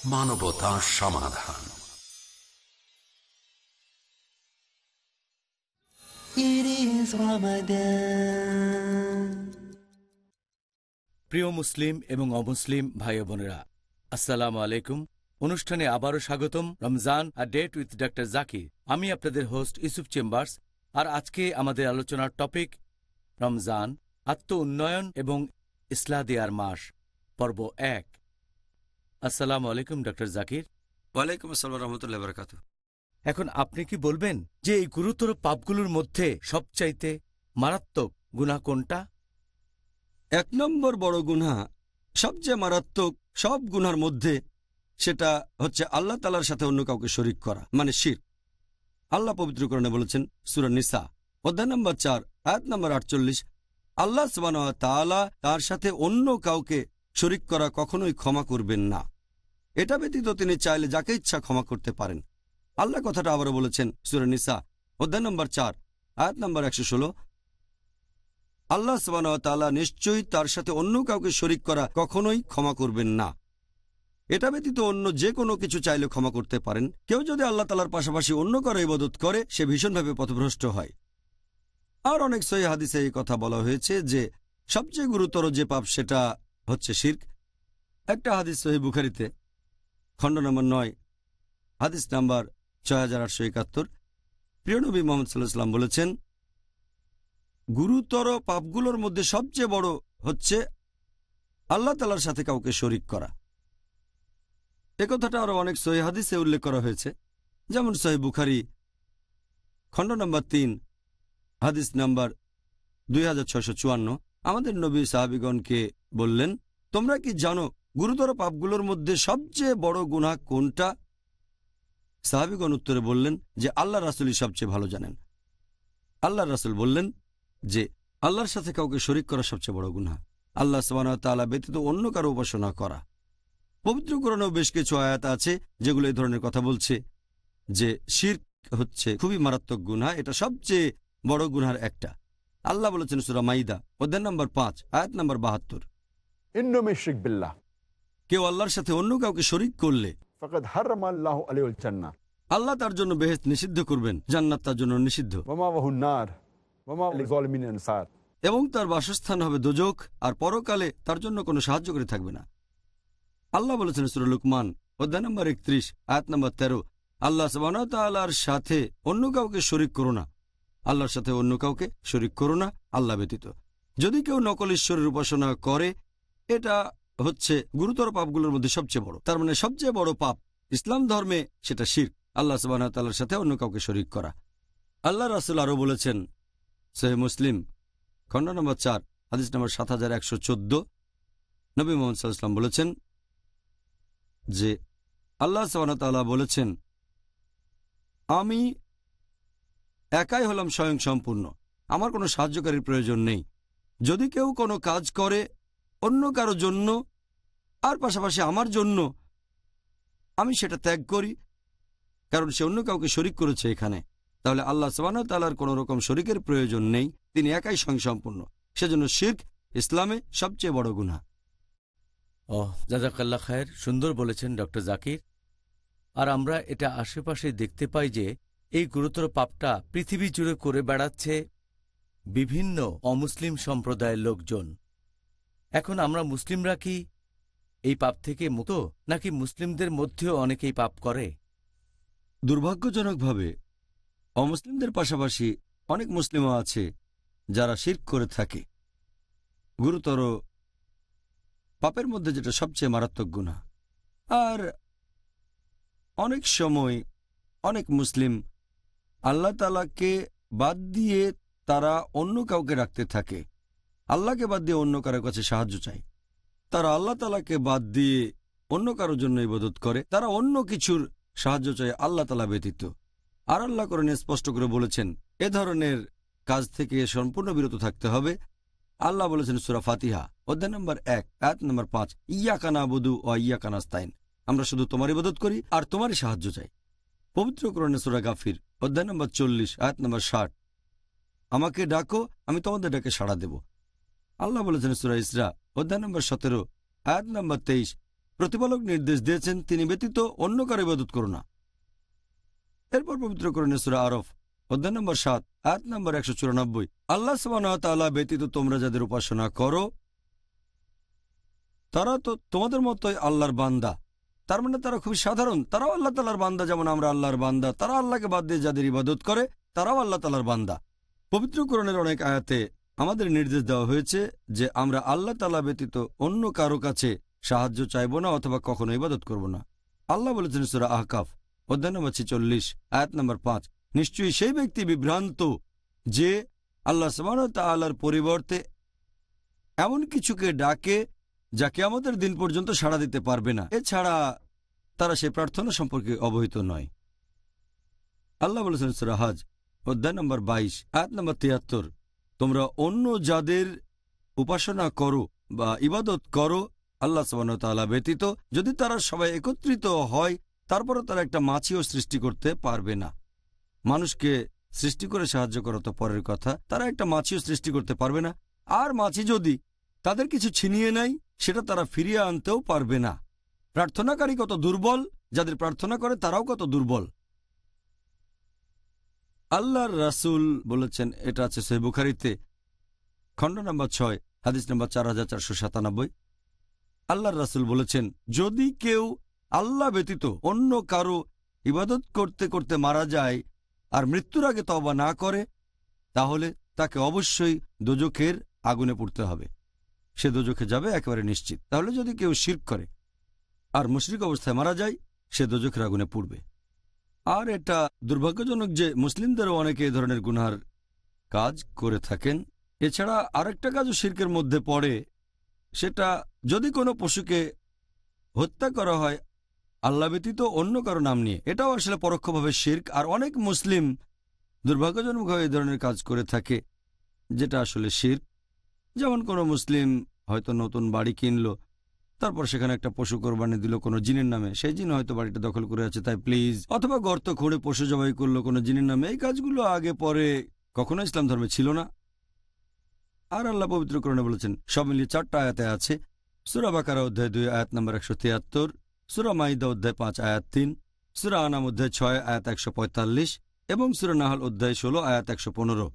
মানবতার সমাধান. প্রিয় মুসলিম এবং অমুসলিম ভাই বোনেরা আসসালামু আলাইকুম। অনুষ্ঠানে আবারও স্বাগতম রমজান আর ডেট উইথ ডক্টর জাকির আমি আপনাদের হোস্ট ইউসুফ চেম্বার্স আর আজকে আমাদের আলোচনার টপিক রমজান আত্ম উন্নয়ন এবং ইসলা দেয়ার মাস পর্ব এক। আসসালামু আলাইকুম ডক্টর জাকির। ওয়ালাইকুম আসসালাম রহমতুল্লাহ বরকাত এখন আপনি কি বলবেন যে এই গুরুতর পাপগুলোর মধ্যে সবচাইতে মারাত্মক গুণা কোনটা? এক নম্বর বড় গুনহা সবচেয়ে মারাত্মক সব গুনহার মধ্যে সেটা হচ্ছে আল্লাহ তালার সাথে অন্য কাউকে শরিক করা মানে শির। আল্লাহ পবিত্রকরণে বলেছেন নিসা অধ্যায় নম্বর চার আয়াত নম্বর আটচল্লিশ আল্লাহ সবান তাআলা তার সাথে অন্য কাউকে শরিক করা কখনোই ক্ষমা করবেন না। এটা ব্যতীত তিনি চাইলে যাকে ইচ্ছা ক্ষমা করতে পারেন। আল্লাহ কথাটা আবারও বলেছেন সুরা নিসা, অধ্যায় নম্বর চার, আয়াত নম্বর একশো ষোলো। আল্লাহ তাআলা নিশ্চয়ই তার সাথে অন্য কাউকে শরিক করা কখনোই ক্ষমা করবেন না। এটা ব্যতীত অন্য যে কোনো কিছু চাইলে ক্ষমা করতে পারেন। কেউ যদি আল্লাহ তালার পাশাপাশি অন্য কারও ইবাদত করে, সে ভীষণভাবে পথভ্রষ্ট হয়। আর অনেক সহি হাদিসে এই কথা বলা হয়েছে যে, সবচেয়ে গুরুতর যে পাপ সেটা হচ্ছে শির্ক। একটা হাদিস সহি বুখারিতে খণ্ড নম্বর নয়, হাদিস নাম্বার ছয় হাজার আটশো একাত্তর। প্রিয়নবী মোহাম্মদ সাল্লাহ সাল্লাম বলেছেন, গুরুতর পাপগুলোর মধ্যে সবচেয়ে বড় হচ্ছে আল্লাহ তালার সাথে কাউকে শরিক করা। একথাটা আরও অনেক সহি হাদিসে উল্লেখ করা হয়েছে, যেমন সহি বুখারি, খণ্ড নম্বর তিন, হাদিস নাম্বার দুই আমাদের নবী সাহাবিগণকে বললেন, তোমরা কি জানো গুরুতর পাপগুলোর মধ্যে সবচেয়ে বড় গুনাহ কোনটা? সাহাবিগণ উত্তরে বললেন যে আল্লাহ রাসুলই সবচেয়ে ভালো জানেন। আল্লাহ রাসুল বললেন যে, আল্লাহর সাথে কাউকে শরিক করা সবচেয়ে বড় গুনাহ। আল্লাহ সবান ব্যতীত অন্য কারও উপাসনা করা। পবিত্র পবিত্রকরণেও বেশ কিছু আয়াত আছে যেগুলো এই ধরনের কথা বলছে যে শির হচ্ছে খুবই মারাত্মক গুনা এটা সবচেয়ে বড় গুনহার একটা। আল্লাহ বলেছেন সুরা মাইদা, অধ্যায় নম্বর পাঁচ, আয়াত নম্বর বাহাত্তর। কেউ আল্লাহর সাথে অন্য কাউকে শরিক করলে আল্লাহ তার জন্য বেহেস্ত নিষিদ্ধ করবেন জান্নাত তার জন্য নিষিদ্ধ। এবং তার বাসস্থান হবে দোজক আর পরকালে তার জন্য কোনো সাহায্য করে থাকবে না। আল্লাহ বলেছেন সুরা লুকমান অধ্যায় নম্বর একত্রিশ আয়াত নম্বর তেরো আল্লাহ সবানার সাথে অন্য কাউকে শরিক করো না। আল্লাহর সাথে অন্য কাউকে শরিক করো না আল্লাহ ব্যতীত। যদি কেউ নকল ঈশ্বরের উপাসনা করে এটা হচ্ছে গুরুতর পাপগুলোর মধ্যে সবচেয়ে বড়। তার মানে সবচেয়ে বড় পাপ ইসলাম ধর্মে সেটা শির আল্লাহ তাল্লার সাথে অন্য কাউকে শরিক করা। আল্লাহ রাসুল আরও বলেছেন সহে মুসলিম, খণ্ড নম্বর চার, হাদিস নম্বর সাত হাজার একশো চোদ্দ। নবী মোহাম্মদ সাল্লাম বলেছেন যে, আল্লাহ সাবানতাল্লাহ বলেছেন, আমি একাই হলাম স্বয়ং সম্পূর্ণ আমার কোনো সাহায্যকারীর প্রয়োজন নেই। যদি কেউ কোনো কাজ করে অন্য কারও জন্য আর পাশাপাশি আমার জন্য আমি সেটা ত্যাগ করি, কারণ সে অন্য কাউকে শরিক করেছে এখানে। তাহলে আল্লাহ সবানতালার কোনো রকম শরিকের প্রয়োজন নেই। তিনি একাই স্বয়ংসম্পূর্ণ। সেজন্য শির্ক ইসলামে সবচেয়ে বড় গুণা ও জাজাকাল্লা খায়ের, সুন্দর বলেছেন ডক্টর জাকির। আর আমরা এটা আশেপাশে দেখতে পাই যে, এই গুরুতর পাপটা পৃথিবী জুড়ে করে বেড়াচ্ছে বিভিন্ন অমুসলিম সম্প্রদায়ের লোকজন। এখন আমরা মুসলিমরা কি এই পাপ থেকে মুক্ত, নাকি মুসলিমদের মধ্যেও অনেকেই পাপ করে? দুর্ভাগ্যজনকভাবে, অমুসলিমদের পাশাপাশি অনেক মুসলিমও আছে যারা শির্ক করে থাকে। গুরুতর পাপের মধ্যে যেটা সবচেয়ে মারাত্মক গুণা আর অনেক সময় অনেক মুসলিম আল্লাহ তালাকে বাদ দিয়ে তারা অন্য কাউকে রাখতে থাকে। আল্লাহকে বাদ দিয়ে অন্য কারও কাছে সাহায্য চায় তারা আল্লাহ তালাকে বাদ দিয়ে অন্য কারোর জন্য ইবাদত করে। তারা অন্য কিছুর সাহায্য চায় আল্লাহ তালা ব্যতীত। আর আল্লাহ করেন স্পষ্ট করে বলেছেন, এ ধরনের কাজ থেকে সম্পূর্ণ বিরত থাকতে হবে। আল্লাহ বলেছেন সুরা ফাতিহা, অধ্যায় নম্বর এক এক নম্বর পাঁচ ইয়া কানা বধু ও ইয়া কানাস্তাইন আমরা শুধু তোমার ইবাদত করি আর তোমারই সাহায্য চাই। পবিত্র করণে সুরা গাফির, অধ্যায় নম্বর চল্লিশ, আয়াত নম্বর ষাট। আমাকে ডাকো, আমি তোমাদের ডাকে সাড়া দেব। আল্লাহ বলেছেন সুরা ইসরা, অধ্যায় নম্বর সতেরো, আয়াত নম্বর তেইশ। প্রতিপালক নির্দেশ দিয়েছেন, তিনি ব্যতীত অন্য কারও ইবাদত করো না। এরপর পবিত্র করণে সুরা আরফ, অধ্যায় নম্বর সাত, আয়াত নম্বর একশো চুরানব্বই। আল্লাহ সাবান ব্যতীত তোমরা যাদের উপাসনা করো, তারা তো তোমাদের মতোই আল্লাহর বান্দা। তার মানে তারা খুবই সাধারণ। তারাও আল্লাহ তালার বান্দা, যেমন আমরা আল্লাহর বান্দা। তারা আল্লাহকে বাদ দিয়ে যাদের ইবাদত করে, তারাও আল্লাহ তালার বান্দা। পবিত্রকরণের অনেক আয়াতে আমাদের নির্দেশ দেওয়া হয়েছে যে আমরা আল্লাহ তালা ব্যতীত অন্য কারও কাছে সাহায্য চাইব না অথবা কখনো ইবাদত করব না। আল্লাহ বলেছেন সুরা আহকাফ, অধ্যায় নম্বর ছেচল্লিশ, আয়াত নম্বর পাঁচ। নিশ্চয়ই সেই ব্যক্তি বিভ্রান্ত যে আল্লাহ সমান তাল্লার পরিবর্তে এমন কিছুকে ডাকে যাকে আমাদের দিন পর্যন্ত সাড়া দিতে পারবে না। এছাড়া তারা সে প্রার্থনা সম্পর্কে অবহিত নয়। আল্লাহ বলেছেন সুরাহাজ অধ্যায় নম্বর বাইশ, আয়াত নম্বর তিয়াত্তর। তোমরা অন্য যাদের উপাসনা করো বা ইবাদত করো, আল্লাহ সাবানতালা ব্যতীত, যদি তারা সবাই একত্রিত হয়, তারপরও তারা একটা মাছিও সৃষ্টি করতে পারবে না। মানুষকে সৃষ্টি করে সাহায্য করা তো পরের কথা, তারা একটা মাছিও সৃষ্টি করতে পারবে না। আর মাছি যদি তাদের কিছু ছিনিয়ে নেয়, সেটা তারা ফিরিয়ে আনতেও পারবে না। প্রার্থনাকারী কত দুর্বল, যাদের প্রার্থনা করে তারাও কত দুর্বল। আল্লাহর রাসুল বলেছেন, এটা আছে সে বুখারিতে। খণ্ড নম্বর ছয়, হাদিস নম্বর চার হাজার চারশো সাতানব্বই। আল্লাহর রাসুল বলেছেন, যদি কেউ আল্লাহ ব্যতীত অন্য কারও ইবাদত করতে করতে মারা যায় আর মৃত্যুর আগে তবা না করে, তাহলে তাকে অবশ্যই দোজখের আগুনে পড়তে হবে। সে দোজখে যাবে, একেবারে নিশ্চিত। তাহলে যদি কেউ শির্ক করে আর মুশরিক অবস্থায় মারা যায়, সে দোজখের আগুনে পড়বে। আর এটা দুর্ভাগ্যজনক যে মুসলিমদেরও অনেকে এ ধরনের গুনহার কাজ করে থাকেন। এছাড়া আরেকটা কাজও শির্কের মধ্যে পড়ে, সেটা যদি কোনো পশুকে হত্যা করা হয়, আল্লাহ ব্যতীত অন্য কারও নাম নিয়ে, এটাও আসলে পরোক্ষভাবে শির্ক। আর অনেক মুসলিম দুর্ভাগ্যজনকভাবে এই ধরনের কাজ করে থাকে, যেটা আসলে শির্ক। যেমন কোনো মুসলিম হয়তো নতুন বাড়ি কিনলো তারপর সেখানে একটা পশু কোরবানি দিল কোনো জিনের নামে। সেই জিন হয়তো বাড়িটা দখল করে আছে, তাই প্লিজ অথবা গর্ত খুঁড়ে পশু জবাই করল কোনো জিনের নামে। এই কাজগুলো আগে পরে কখনো ইসলাম ধর্মে ছিল না। আর আল্লাহ পবিত্রকরণে বলেছেন, সব মিলিয়ে চারটা আয়াতে আছে। সুরা বাকারা অধ্যায় দুই, আয়াত নম্বর একশো তিয়াত্তর। সুরা মাইদা অধ্যায় পাঁচ, আয়াত তিন। সুরা আনাম অধ্যায় ছয়, আয়াত একশো পঁয়তাল্লিশ। এবং সুরা নাহাল অধ্যায় ষোলো, আয়াত একশো পনেরো।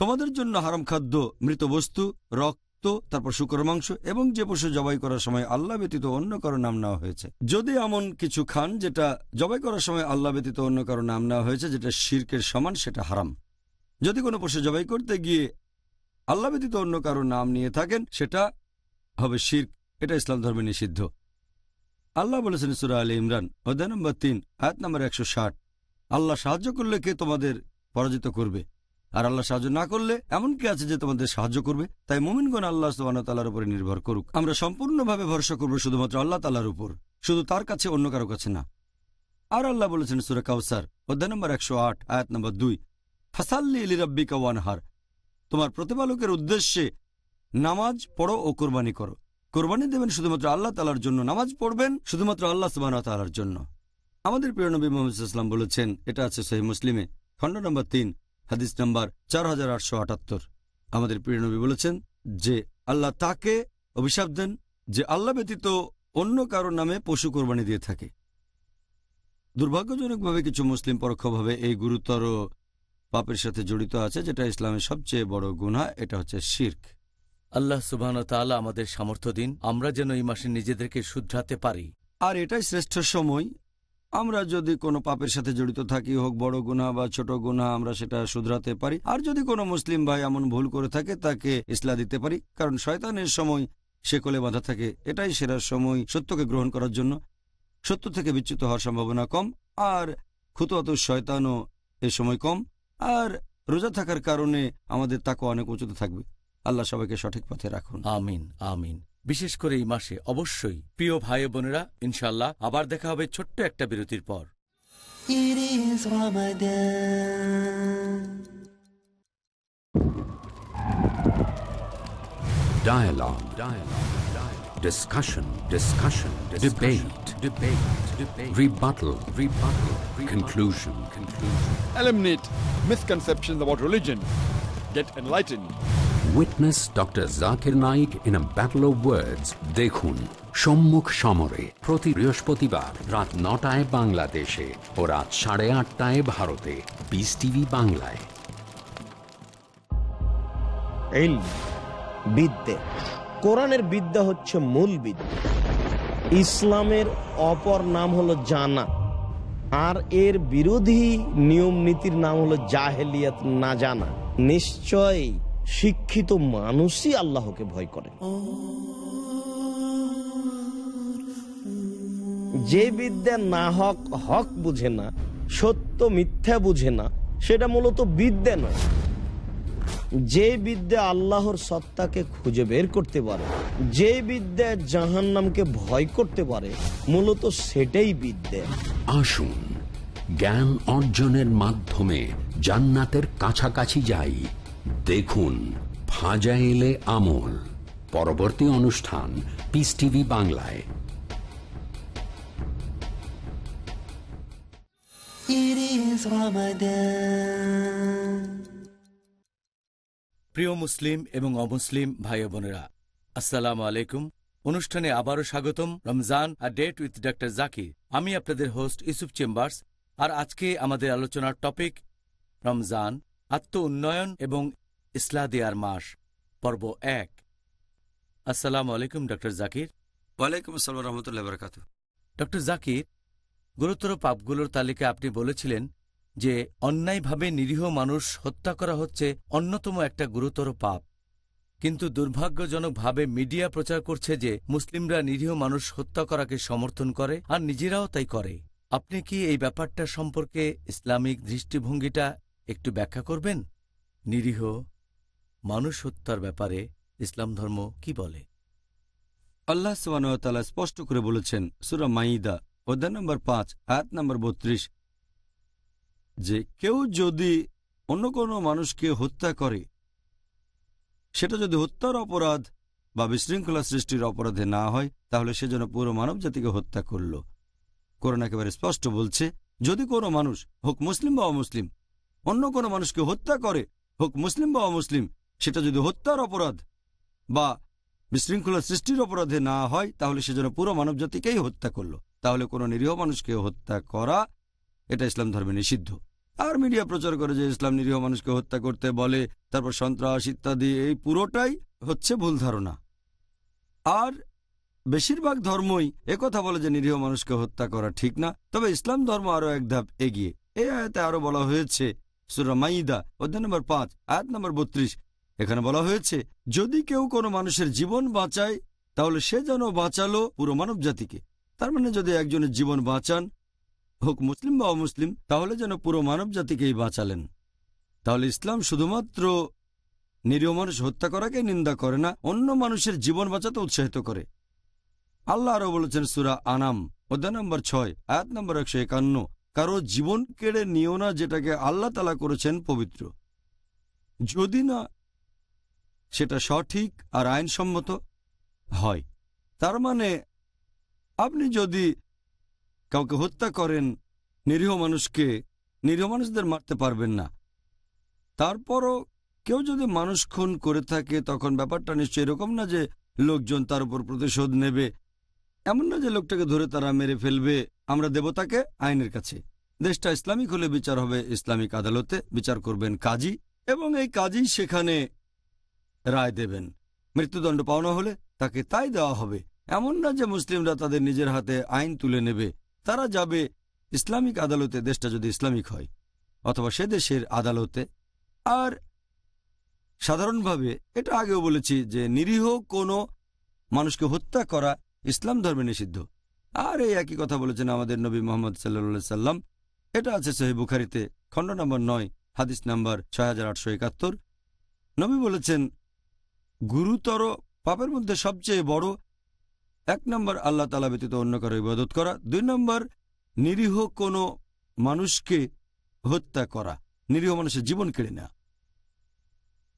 তোমাদের জন্য হারাম খাদ্য, মৃত বস্তু, রক্ত, তারপর শুকর মাংস এবং যে পশু জবাই করার সময় আল্লাহ ব্যতীত অন্য কারও নাম নেওয়া হয়েছে। যদি এমন কিছু খান যেটা জবাই করার সময় আল্লাহ ব্যতীত অন্য কারও নাম নেওয়া হয়েছে, যেটা শির্কের সমান, সেটা হারাম। যদি কোনো পশু জবাই করতে গিয়ে আল্লাহ ব্যতীত অন্য কারও নাম নিয়ে থাকেন, সেটা হবে শির্ক। এটা ইসলাম ধর্মে নিষিদ্ধ। আল্লাহ বলেছেন সুরা আলী ইমরান, অধ্যায় নম্বর তিন, আয়াত নম্বর একশো ষাট। আল্লাহ সাহায্য করলে কে তোমাদের পরাজিত করবে? আর আল্লাহ সাহায্য না করলে এমন কি আছে যে তোমাদের সাহায্য করবে। তাই মোমিনগণ আল্লাহ তালার উপরে নির্ভর করুক। আমরা সম্পূর্ণভাবে ভরসা করব শুধুমাত্র আল্লাহ তালার উপর। শুধু তার কাছে, অন্য কারও কাছে না। আর আল্লাহ বলেছেন সুরা কাউসার অধ্যায় নম্বর একশো আট, আয়াত নম্বর দুই। ফাসাল্লি ইলি রব্বিকা ওয়ানহার তোমার প্রতিপালকের উদ্দেশ্যে নামাজ পড়ো ও কোরবানি করো। কোরবানি দেবেন শুধুমাত্র আল্লাহ তালার জন্য, নামাজ পড়বেন শুধুমাত্র আল্লাহ সুবাহ তালার জন্য। আমাদের প্রিয় নবী মোহাম্মদ ইসলাম বলেছেন, এটা আছে সহি মুসলিমে, খণ্ড নম্বর তিন। হাদিস নাম্বার চার হাজার আটশো আটাত্তর। আমাদের প্রিয় নবী বলেছেন যে আল্লাহ তাকে অভিশাপ দেন যে আল্লাহ ব্যতীত অন্য কারও নামে পশু কোরবানি দিয়ে থাকে। দুর্ভাগ্যজনকভাবে কিছু মুসলিম পরোক্ষভাবে এই গুরুতর পাপের সাথে জড়িত আছে যেটা ইসলামের সবচেয়ে বড় গুণা এটা হচ্ছে শির্ক। আল্লাহ সুবাহ আমাদের সামর্থ্য দিন আমরা যেন এই মাসে নিজেদেরকে শুধরাতে পারি। আর এটাই শ্রেষ্ঠ সময় আমরা যদি কোনো পাপের সাথে জড়িত থাকি, হোক বড় গুণা বা ছোট গুণা আমরা সেটা শুধরাতে পারি। আর যদি কোনো মুসলিম ভাই এমন ভুল করে থাকে, তাকে ইসলা দিতে পারি। কারণ শয়তানের সময় সে কোলে বাঁধা থাকে। এটাই সেরা সময় সত্যকে গ্রহণ করার জন্য। সত্য থেকে বিচ্যুত হওয়ার সম্ভাবনা কম। আর খুতত শয়তানও এ সময় কম। আর রোজা থাকার কারণে আমাদের তাকে অনেক উঁচুতে থাকবে। আল্লাহ সবাইকে সঠিক পথে রাখুন। আমিন আমিন। বিশেষ করে এই মাসে অবশ্যই প্রিয় ভাই বোনেরা ইনশাল্লাহ আবার দেখা হবে ছোট্ট একটা বিরতির পর. Dialogue. Dialogue. Dialogue. Discussion. Discussion. Discussion. Debate. Debate. Debate. Rebuttal. Rebuttal. Rebuttal. Conclusion. Conclusion. Eliminate misconceptions about religion. Get enlightened. Witness Dr. Zakir Naik in a battle of words. দেখুন সম্মুখ সমরে প্রতি বৃহস্পতিবার রাত নটায় বাংলাদেশে ও রাত সাড়ে আটটায় ভারতে বিস টিভি বাংলায় বিদ্যে কোরআনের বিদ্যা হচ্ছে মূল বিদ্যা ইসলামের অপর নাম হলো জানা আর এর বিরোধী নিয়ম নীতির নাম হলো জাহেলিয়াত না জানা নিশ্চয় শিক্ষিত মানুষই আল্লাহকে ভয় করে যে বিদ্যা না হক হক বুঝে না, সত্য মিথ্যা বুঝে না, সেটা মূলত বিদ্যা নয়। যে বিদ্যা আল্লাহর সত্তাকে খুঁজে বের করতে পারে, যে বিদ্যা জাহান্নামকে ভয় করতে পারে, মূলত সেটাই বিদ্যা। আসুন, জ্ঞান অর্জনের মাধ্যমে জান্নাতের কাছাকাছি যাই। দেখুন ফাজাইলে আমল। পরবর্তী অনুষ্ঠান পিস টিভি বাংলায়. প্রিয় মুসলিম এবং অমুসলিম ভাই বোনেরা আসসালামু আলাইকুম। অনুষ্ঠানে আবারও স্বাগতম রমজান আর ডেট উইথ ডক্টর জাকির আমি আপনাদের হোস্ট ইউসুফ চেম্বার্স আর আজকে আমাদের আলোচনার টপিক রমজান। আত্ম উন্নয়ন এবং ইসলা দেয়ার মাস পর্ব এক। আসসালামু আলাইকুম ডক্টর জাকির। ওয়ালাইকুম আসসালাম রহমতুল্লাহ বরকাত ডক্টর জাকির গুরুতর পাপগুলোর তালিকা আপনি বলেছিলেন যে অন্যায়ভাবে নিরীহ মানুষ হত্যা করা হচ্ছে অন্যতম একটা গুরুতর পাপ। কিন্তু দুর্ভাগ্যজনকভাবে মিডিয়া প্রচার করছে যে মুসলিমরা নিরীহ মানুষ হত্যা করাকে সমর্থন করে আর নিজেরাও তাই করে। আপনি কি এই ব্যাপারটা সম্পর্কে ইসলামিক দৃষ্টিভঙ্গিটা একটু ব্যাখ্যা করবেন? নিরীহ মানুষ হত্যার ব্যাপারে ইসলাম ধর্ম কি বলে? আল্লাহ সুবাহ স্পষ্ট করে বলেছেন, সুরা মাইদা অধ্যায় নম্বর পাঁচ, আয়াত নম্বর বত্রিশ, যে কেউ যদি অন্য কোনো মানুষকে হত্যা করে, সেটা যদি হত্যার অপরাধ বা বিশৃঙ্খলা সৃষ্টির অপরাধে না হয়, তাহলে সে যেন পুরো মানব জাতিকে হত্যা করল। কোরআন একেবারে স্পষ্ট বলছে, যদি কোনো মানুষ, হোক মুসলিম বা অমুসলিম অন্য কোনো মানুষকে হত্যা করে, হোক মুসলিম বা অমুসলিম, সেটা যদি হত্যার অপরাধ বা বিশৃঙ্খলা সৃষ্টির অপরাধে না হয়, তাহলে সে যেন পুরো মানব জাতিকেই হত্যা করল। তাহলে কোনো নিরীহ মানুষকে হত্যা করা, এটা ইসলাম ধর্মে নিষিদ্ধ। আর মিডিয়া প্রচার করে যে ইসলাম নিরীহ মানুষকে হত্যা করতে বলে, তারপর সন্ত্রাস ইত্যাদি, এই পুরোটাই হচ্ছে ভুল ধারণা। আর বেশিরভাগ ধর্মই একথা বলে যে নিরীহ মানুষকে হত্যা করা ঠিক না। তবে ইসলাম ধর্ম আরও এক ধাপ এগিয়ে। এই আয়াতে আরও বলা হয়েছে সুরা মাইদা, অধ্যায় নম্বর পাঁচ, আয়াত নম্বর বত্রিশ। এখানে বলা হয়েছে, যদি কেউ কোনো মানুষের জীবন বাঁচায়, তাহলে সে যেন বাঁচালো পুরো মানব জাতিকে তার মানে যদি একজনের জীবন বাঁচান, হোক মুসলিম বা অমুসলিম, তাহলে যেন পুরো মানব জাতিকেই বাঁচালেন। তাহলে ইসলাম শুধুমাত্র নিরীহ মানুষ হত্যা করাকে নিন্দা করে না, অন্য মানুষের জীবন বাঁচাতে উৎসাহিত করে। আল্লাহ আরও বলেছেন সুরা আনাম, অধ্যায় নম্বর ছয়, আয়াত নম্বর একশো একান্ন। কারও জীবন কেড়ে নিও না যেটাকে আল্লাহ তালা করেছেন পবিত্র। যদি না সেটা সঠিক আর আইনসম্মত হয়। তার মানে আপনি যদি কাউকে হত্যা করেন, নিরীহ মানুষকে, নিরীহ মানুষদের মারতে পারবেন না। তারপরও কেউ যদি মানুষ খুন করে থাকে, তখন ব্যাপারটা নিশ্চয় এরকম না যে লোকজন তার উপর প্রতিশোধ নেবে। এমন না যে লোকটাকে ধরে তারা মেরে ফেলবে। আমরা দেব তাকে আইনের কাছে। দেশটা ইসলামিক হলে বিচার হবে ইসলামিক আদালতে। বিচার করবেন কাজী এবং এই কাজী সেখানে রায় দেবেন। মৃত্যুদণ্ড পাওনা হলে তাকে তাই দেওয়া হবে। এমন না যে মুসলিমরা তাদের নিজের হাতে আইন তুলে নেবে। তারা যাবে ইসলামিক আদালতে, দেশটা যদি ইসলামিক হয়, অথবা সে দেশের আদালতে। আর সাধারণভাবে এটা আগেও বলেছি যে নিরীহ কোনো মানুষকে হত্যা করা ইসলাম ধর্মে নিষিদ্ধ। আর এই একই কথা বলেছেন আমাদের নবী মোহাম্মদ সাল্লা সাল্লাম। এটা আছে সহি বুখারিতে, খণ্ড নম্বর নয়, হাদিস নম্বর ছয় নবী বলেছেন, গুরুতর পাপের মধ্যে সবচেয়ে বড় এক নম্বর আল্লাহ তালা ব্যতীত অন্য কারও ইবাদত করা, দুই নম্বর নিরীহ কোনো মানুষকে হত্যা করা, নিরীহ মানুষের জীবন কেড়ে নেওয়া।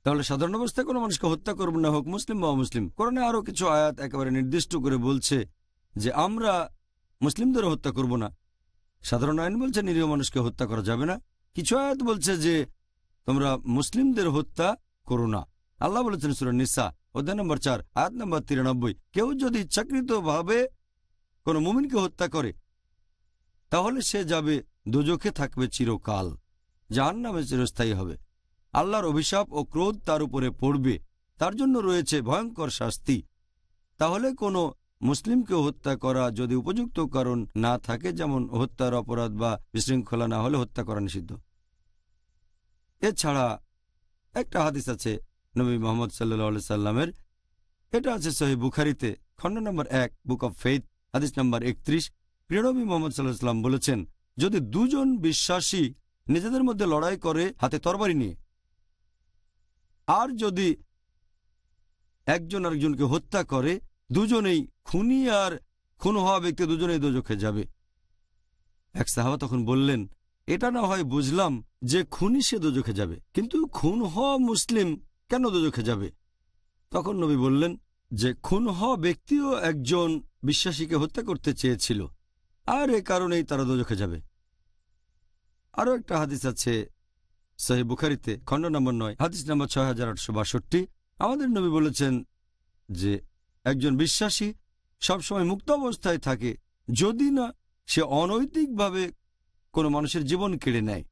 তাহলে সাধারণ অবস্থায় কোনো মানুষকে হত্যা করব না, হোক মুসলিম বা মুসলিম কোরআনে আরও কিছু আয়াত একেবারে নির্দিষ্ট করে বলছে যে আমরা মুসলিমদেরও হত্যা করব না। সাধারণ আইন বলছে নিরীহ মানুষকে হত্যা করা যাবে না। কিছু আয়াত বলছে যে তোমরা মুসলিমদের হত্যা করো না। আল্লাহ বলেছেন সুরা নিসা, অধ্যায় নম্বর চার, আয়াত নম্বর তিরানব্বই, কেউ যদি ইচ্ছাকৃতভাবে কোনো মুমিনকে হত্যা করে, তাহলে সে যাবে দুজখে থাকবে চিরকাল। যার নামে চিরস্থায়ী হবে। আল্লাহর অভিশাপ ও ক্রোধ তার উপরে পড়বে। তার জন্য রয়েছে ভয়ঙ্কর শাস্তি। তাহলে কোনো মুসলিমকে হত্যা করা যদি উপযুক্ত কারণ না থাকে, যেমন হত্যার অপরাধ বা বিশৃঙ্খলা না হলে হত্যা করা নিষিদ্ধ। এছাড়া একটা হাদিস আছে নবী মোহাম্মদ সাল্লাহ সাল্লামের। এটা আছে সহি বুখারিতে, খণ্ড নম্বর এক, বুক অব ফেইথ, হাদিস নম্বর একত্রিশ। প্রিয়নবী মোহাম্মদ সাল্লাহ সাল্লাম বলেছেন, যদি দুজন বিশ্বাসী নিজেদের মধ্যে লড়াই করে, হাতে তরবারি নিয়ে, আর যদি একজন আরেকজনকে হত্যা করে দুজনেই খুনি আর খুন হওয়া ব্যক্তি দুজনেই দোজখে যাবে। এক সাহাবা তখন বললেন, এটা না হয় বুঝলাম যে খুনি সে দোজখে যাবে, কিন্তু খুন হওয়া মুসলিম কেন দোজখে যাবে? তখন নবী বললেন, যে খুন হওয়া ব্যক্তিও একজন বিশ্বাসীকে হত্যা করতে চেয়েছিল, আর এ কারণেই তারা দোজখে যাবে। আরও একটা হাদিস আছে সহি বুখারিতে, খণ্ড নম্বর নয়, হাদিস নম্বর ছয় হাজার আটশো বাষট্টি। আমাদের নবী বলেছেন যে একজন বিশ্বাসী সবসময় মুক্ত অবস্থায় থাকে, যদি না সে অনৈতিকভাবে কোনো মানুষের জীবন কেড়ে নেয়।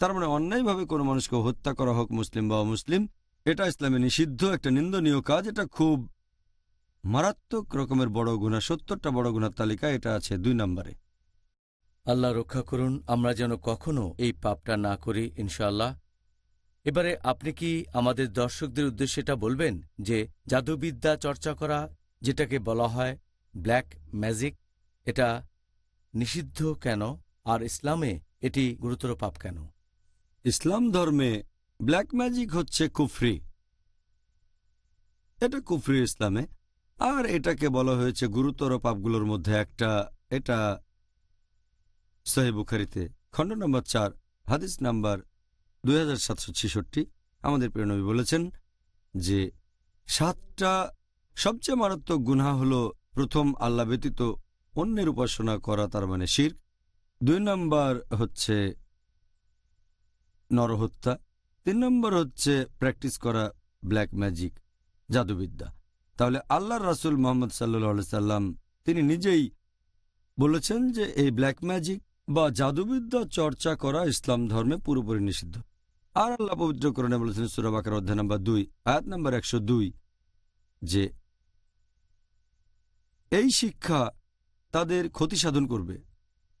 তার মানে অন্যায়ভাবে কোনো মানুষকে হত্যা করা হোক মুসলিম বা অমুসলিম, এটা ইসলামে নিষিদ্ধ একটা নিন্দনীয় কাজ, এটা খুব মারাত্মক রকমের বড় গুণা সত্তরটা বড় গুণার তালিকা এটা আছে দুই নম্বরে। আল্লাহ রক্ষা করুন, আমরা যেন কখনো এই পাপটা না করি, ইনশাআল্লাহ। এবারে আপনি কি আমাদের দর্শকদের উদ্দেশ্যে এটা বলবেন যে জাদুবিদ্যা চর্চা করা, যেটাকে বলা হয় ব্ল্যাক ম্যাজিক, এটা নিষিদ্ধ কেন? আর ইসলামে এটি গুরুতর পাপ কেন? ইসলাম ধর্মে ব্ল্যাক ম্যাজিক হচ্ছে কুফরি। এটা কুফরি ইসলামে। আর এটাকে বলা হয়েছে গুরুতর পাপগুলোর মধ্যে একটা, এটা সহি বুখারিতে, খণ্ড নম্বর চার, হাদিস নাম্বার দুই আমাদের প্রিয়নবী বলেছেন যে সাতটা সবচেয়ে মারাত্মক গুনহা হল প্রথম আল্লাহ ব্যতীত অন্যের উপাসনা করা, তার মানে শির। দুই নম্বর হচ্ছে নরহত্যা। তিন নম্বর হচ্ছে প্র্যাকটিস করা ব্ল্যাক ম্যাজিক, জাদুবিদ্যা। তাহলে আল্লাহ রাসুল মোহাম্মদ সাল্লি সাল্লাম তিনি নিজেই বলেছেন যে এই ব্ল্যাক ম্যাজিক বা জাদুবিদ্যা চর্চা করা ইসলাম ধর্মে পুরোপুরি নিষিদ্ধ। আর আল্লাহ পবিত্রকরণে বলেছেন সুরাবাকার অধ্যায় নম্বর দুই, আয়াত নম্বর একশো দুই, যে এই শিক্ষা তাদের ক্ষতি সাধন করবে,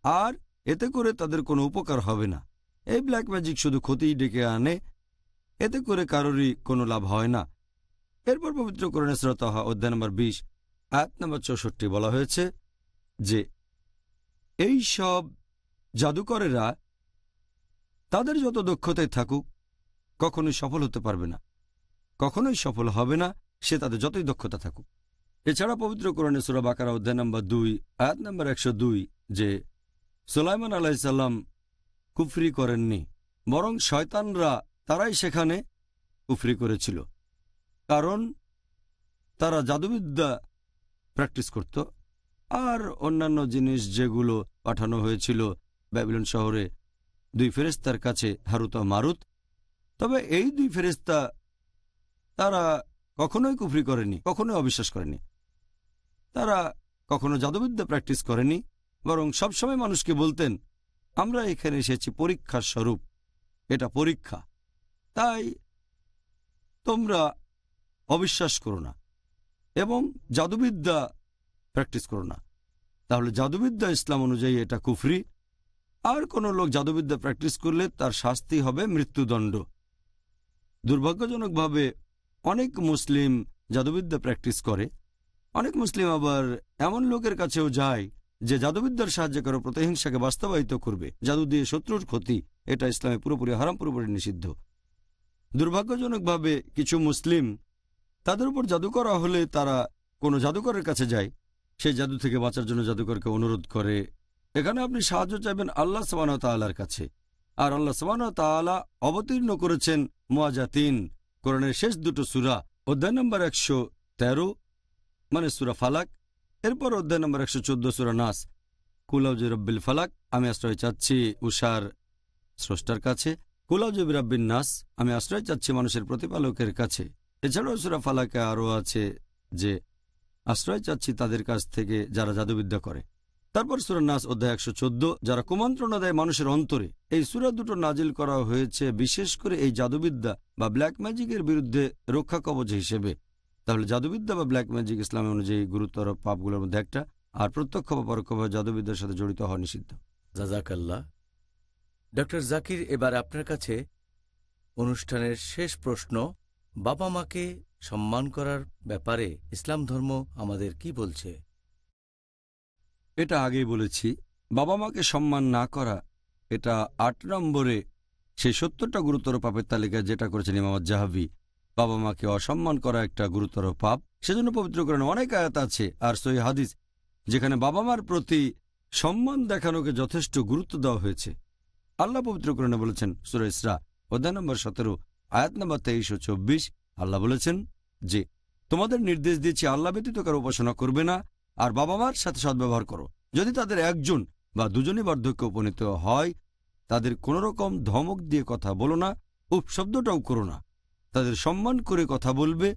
আর এতে করে তাদের কোনো উপকার হবে না। এই ব্ল্যাক ম্যাজিক শুধু ক্ষতিই ডেকে আনে, এতে করে কারোরই কোনো লাভ হয় না। এরপর পবিত্র করণে শ্রোতা অধ্যায় নম্বর বিশ, আয়াত নম্বর চৌষট্টি বলা হয়েছে যে, এই সব জাদুকরেরা তাদের যত দক্ষতায় থাকুক, কখনোই সফল হতে পারবে না। কখনোই সফল হবে না, সে তাদের যতই দক্ষতা থাকুক। এছাড়া পবিত্র কোরআনে সুরা বাকারা অধ্যায় নম্বর দুই, আয়াত নম্বর একশো দুই, যে সোলাইমান আলাইসাল্লাম কুফরি করেননি, বরং শয়তানরা তারাই সেখানে কুফরি করেছিল। কারণ তারা জাদুবিদ্যা প্র্যাকটিস করত, আর অন্যান্য জিনিস যেগুলো পাঠানো হয়েছিল ব্যাবিলন শহরে দুই ফেরেস্তার কাছে হারুত মারুত। তবে এই দুই ফেরেস্তা তারা কখনোই কুফরি করেনি, কখনোই অবিশ্বাস করেনি। তারা কখনো জাদুবিদ্যা প্র্যাকটিস করেনি, বরং সবসময় মানুষকে বলতেন, আমরা এখানে এসেছি পরীক্ষার স্বরূপ, এটা পরীক্ষা। তাই তোমরা অবিশ্বাস করো না এবং জাদুবিদ্যা প্র্যাকটিস করো না। তাহলে জাদুবিদ্যা ইসলাম অনুযায়ী এটা কুফরি আর কোনো লোক জাদুবিদ্যা প্র্যাকটিস করলে তার শাস্তি হবে মৃত্যুদণ্ড। দুর্ভাগ্যজনকভাবে অনেক মুসলিম জাদুবিদ্যা প্র্যাকটিস করে, অনেক মুসলিম আবার এমন লোকের কাছেও যায় যে জাদুবিদ্যার সাহায্য করে প্রতিহিংসাকে বাস্তবায়িত করবে, জাদু দিয়ে শত্রুর ক্ষতি, এটা ইসলামে পুরোপুরি হারাম, পুরোপুরি নিষিদ্ধ। দুর্ভাগ্যজনকভাবে কিছু মুসলিম তাদের উপর জাদু করা হলে তারা কোনো জাদুকরের কাছে যায়, সেই জাদু থেকে বাঁচার জন্য জাদুকরকে অনুরোধ করে এখানে আপনি সাহায্য চাইবেন আল্লাহ সবান তাল্লার কাছে। আর আল্লাহ সবান তালা অবতীর্ণ করেছেন মোয়াজাতিন কোরআনের শেষ দুটো সুরা, অধ্যায় নম্বর একশো তেরো মানে সুরা ফালাক। এরপর অধ্যায় নম্বর একশো চোদ্দ, সুরা নাস। কুলাউজি রব্বিল ফালাক, আমি আশ্রয় চাচ্ছি উষার স্রষ্টার কাছে। কুলাউজি রব্বিন নাস, আমি আশ্রয় চাচ্ছি মানুষের প্রতিপালকের কাছে। এছাড়াও সুরা ফালাকে আরও আছে যে, আশ্রয় চাচ্ছি তাদের কাছ থেকে যারা জাদুবিদ্যা করে। তারপর সুরা নাস অধ্যায় একশো চোদ্দ, যারা কুমন্ত্রণা দেয় মানুষের অন্তরে, এই সুরা দুটো নাজিল করা হয়েছে বিশেষ করে এই জাদুবিদ্যা বা ব্ল্যাক ম্যাজিকের বিরুদ্ধে রক্ষা কবচ হিসেবে। তাহলে জাদুবিদ্যা বা ব্ল্যাক ম্যাজিক ইসলাম অনুযায়ী গুরুতর পাপগুলোর মধ্যে একটা, আর প্রত্যক্ষ বা পরোক্ষভাবে জাদুবিদ্যার সাথে জড়িত হওয়া নিষিদ্ধ। জাজাকাল্লাহ ডক্টর জাকির, এবার আপনার কাছে অনুষ্ঠানের শেষ প্রশ্ন বাবা মাকে সম্মান করার ব্যাপারে ইসলাম ধর্ম আমাদের কি বলছে? এটা আগেই বলেছি বাবা মাকে সম্মান না করা, এটা আট নম্বরে সেই সত্তরটা গুরুতর পাপের তালিকায় যেটা করেছেন ইমামত জাহাবি বাবা মাকে অসম্মান করা একটা গুরুতর পাপ। সেজন্য পবিত্রকরণে অনেক আয়াত আছে আর সই হাদিস, যেখানে বাবা মার প্রতি সম্মান দেখানোকে যথেষ্ট গুরুত্ব দেওয়া হয়েছে। আল্লাহ পবিত্রকরণে বলেছেন, সুরে ইসরা, অধ্যায় নম্বর সতেরো, আয়াত নম্বর তেইশ ও চব্বিশ, আল্লাহ বলেছেন যে, তোমাদের নির্দেশ দিয়েছি, আল্লাহ ব্যতীত কারও উপাসনা করবে না আর বাবা মার সাথে সদ্ব্যবহার করো। যদি তাদের একজন বা দুজনই বার্ধক্যে উপনীত হয়, তাদের কোনো রকম ধমক দিয়ে কথা বলো না উপশব্দটাও করো না। তাদের সম্মান করে কথা বলবে।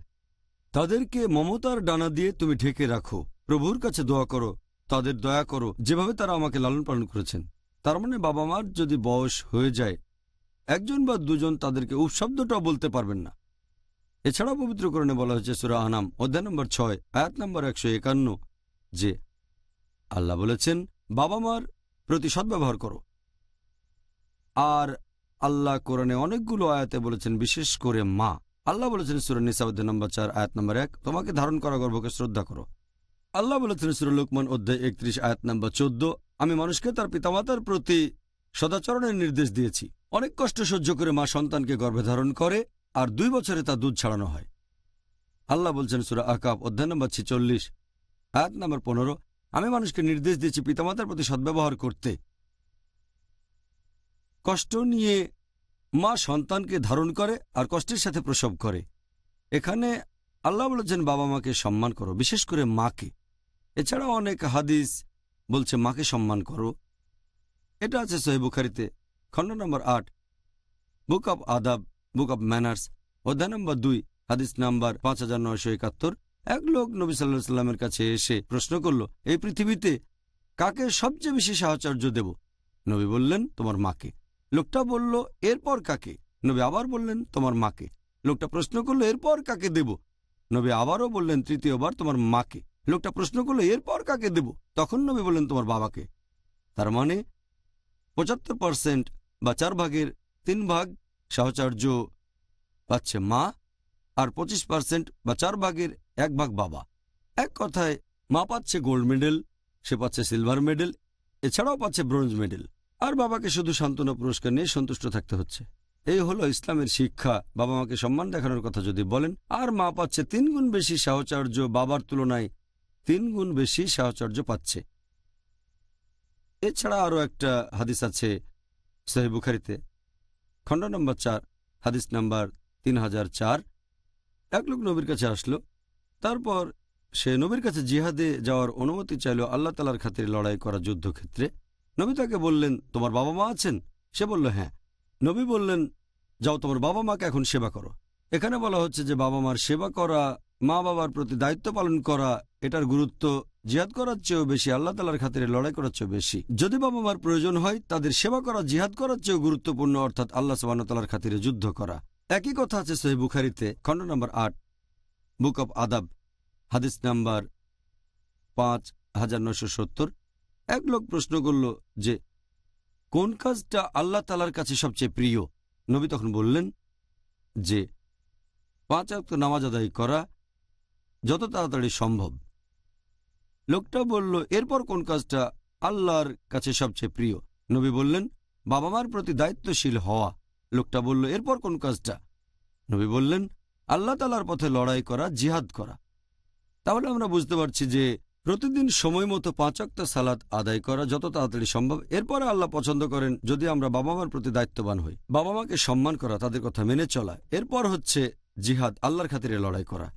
তাদেরকে মমতার ডানা দিয়ে তুমি ঢেকে রাখো। প্রভুর কাছে দোয়া করো, তাদের দয়া করো, যেভাবে তারা আমাকে লালন পালন করেছেন। তার মানে বাবা মার যদি বয়স হয়ে যায়, একজন বা দুজন তাদেরকে উপশব্দটাও বলতে পারবেন না। এছাড়াও পবিত্রকরণে বলা হয়েছে সুরা আনাম অধ্যায় নম্বর ছয়, আয়াত নম্বর একশো একান্ন। যে আল্লাহ বলেছেন বাবা মার প্রতি সদ্ব্যবহার করো। আর আল্লাহ কোরআনে অনেকগুলো আয়াতে বলেছেন, বিশেষ করে মা। আল্লাহ বলেছেন সুরা নিসাউদ্দিন নম্বর চার, আয়াত নম্বর এক, তোমাকে ধারণ করা গর্ভকে শ্রদ্ধা করো। আল্লাহ বলেছেন সুরা লুকমান অধ্যায় একত্রিশ, আয়াত নম্বর চোদ্দ, আমি মানুষকে তার পিতামাতার প্রতি সদাচরণের নির্দেশ দিয়েছি। অনেক কষ্ট সহ্য করে মা সন্তানকে গর্ভে ধারণ করে, আর দুই বছরে তা দুধ ছাড়ানো হয়। আল্লাহ বলছেন সুরা আকাব অধ্যায় নম্বর ছিচল্লিশ আয়াত নম্বর পনেরো, আমি মানুষকে নির্দেশ দিয়েছি পিতামাতার প্রতি সদ্ব্যবহার করতে। কষ্ট নিয়ে মা সন্তানকে ধারণ করে আর কষ্টের সাথে প্রসব করে। এখানে আল্লাহ বলেছেন, বাবা মাকে সম্মান করো, বিশেষ করে মাকে। এছাড়াও অনেক হাদিস বলছে, মাকে সম্মান করো। এটা আছে সহি বুখারিতে, খণ্ড নম্বর আট, বুক অব আদাব, বুক অব ম্যানার্স, অধ্যায় নম্বর দুই, হাদিস নাম্বার পাঁচ হাজার নয়শো একাত্তর। এক লোক নবী সাল্লাহ সাল্লামের কাছে এসে প্রশ্ন করল, এই পৃথিবীতে কাকে সবচেয়ে বেশি সাহচর্য দেব? নবী বললেন, তোমার মাকে। লোকটা বলল, এরপর কাকে? নবী আবার বললেন, তোমার মাকে। লোকটা প্রশ্ন করল, এরপর কাকে দেব? নবী আবারও বললেন, তৃতীয়বার তোমার মাকে। লোকটা প্রশ্ন করল, এরপর কাকে দেব? তখন নবী বললেন, তোমার বাবাকে। তার মানে পঁচাত্তর পার্সেন্ট বা চার ভাগের তিন ভাগ সাহচর্য পাচ্ছে মা আর পঁচিশ পার্সেন্ট বা চার ভাগের এক ভাগ বাবা। এক কথায়, মা পাচ্ছে গোল্ড মেডেল, সে পাচ্ছে সিলভার মেডেল, এছাড়াও পাচ্ছে ব্রোঞ্জ মেডেল। আর বাবাকে শুধু সান্ত্বনা পুরস্কার নিয়ে সন্তুষ্ট থাকতে হচ্ছে। এই হলো ইসলামের শিক্ষা, বাবা মাকে সম্মান দেখানোর কথা যদি বলেন, আর মা পাচ্ছে তিন গুণ বেশি সাহচর্য বাবার তুলনায় তিন গুণ বেশি সাহচর্য পাচ্ছে। এছাড়া আরও একটা হাদিস আছে সাহেব বুখারিতে। খণ্ড নম্বর চার, হাদিস নাম্বার তিন হাজার চার। এক লোক নবীর কাছে আসলো তারপর সে নবীর কাছে জিহাদে যাওয়ার অনুমতি চাইল আল্লাহ তালার খাতিরে লড়াই করা যুদ্ধক্ষেত্রে। নবী তাকে বললেন, তোমার বাবা মা আছেন? সে বলল হ্যাঁ। নবী বললেন, যাও তোমার বাবা মাকে এখন সেবা করো। এখানে বলা হচ্ছে যে বাবা মার সেবা করা, মা বাবার প্রতি দায়িত্ব পালন করা, এটার গুরুত্ব জিহাদ করার চেয়েও বেশি, আল্লাহ তালার খাতিরে লড়াই করার চেয়েও বেশি। যদি বাবা মার প্রয়োজন হয়, তাদের সেবা করা, জিহাদ করার চেয়েও গুরুত্বপূর্ণ, অর্থাৎ আল্লাহ তালার খাতিরে যুদ্ধ করা। একই কথা আছে সহি বুখারিতে, খণ্ড নম্বর আট। বুক অব আদাব, হাদিস নাম্বার পাঁচ, হাজার নশো সত্তর। এক লোক প্রশ্ন করল যে, কোন কাজটা আল্লাহ তালার কাছে সবচেয়ে প্রিয়? নবী তখন বললেন যে, পাঁচ অক্ত নামাজ আদায় করা যত তাড়াতাড়ি সম্ভব। লোকটা বলল, এরপর কোন কাজটা আল্লাহর কাছে সবচেয়ে প্রিয়? নবী বললেন বাবা মার প্রতি দায়িত্বশীল হওয়া। লোকটা বলল, এরপর কোন কাজটা? নবী বললেন আল্লাহ তালার পথে লড়াই করা, জিহাদ করা। তাহলে আমরা বুঝতে পারছি যে প্রতিদিন সময় মতো পাঁচক্ত সালাদ আদায় করা যত তাড়াতাড়ি সম্ভব। এরপরে আল্লাহ পছন্দ করেন যদি আমরা বাবা মার প্রতি দায়িত্ববান হই। বাবা মাকে সম্মান করা, তাদের কথা মেনে চলা। এরপর হচ্ছে জিহাদ, আল্লাহর খাতিরে লড়াই করা।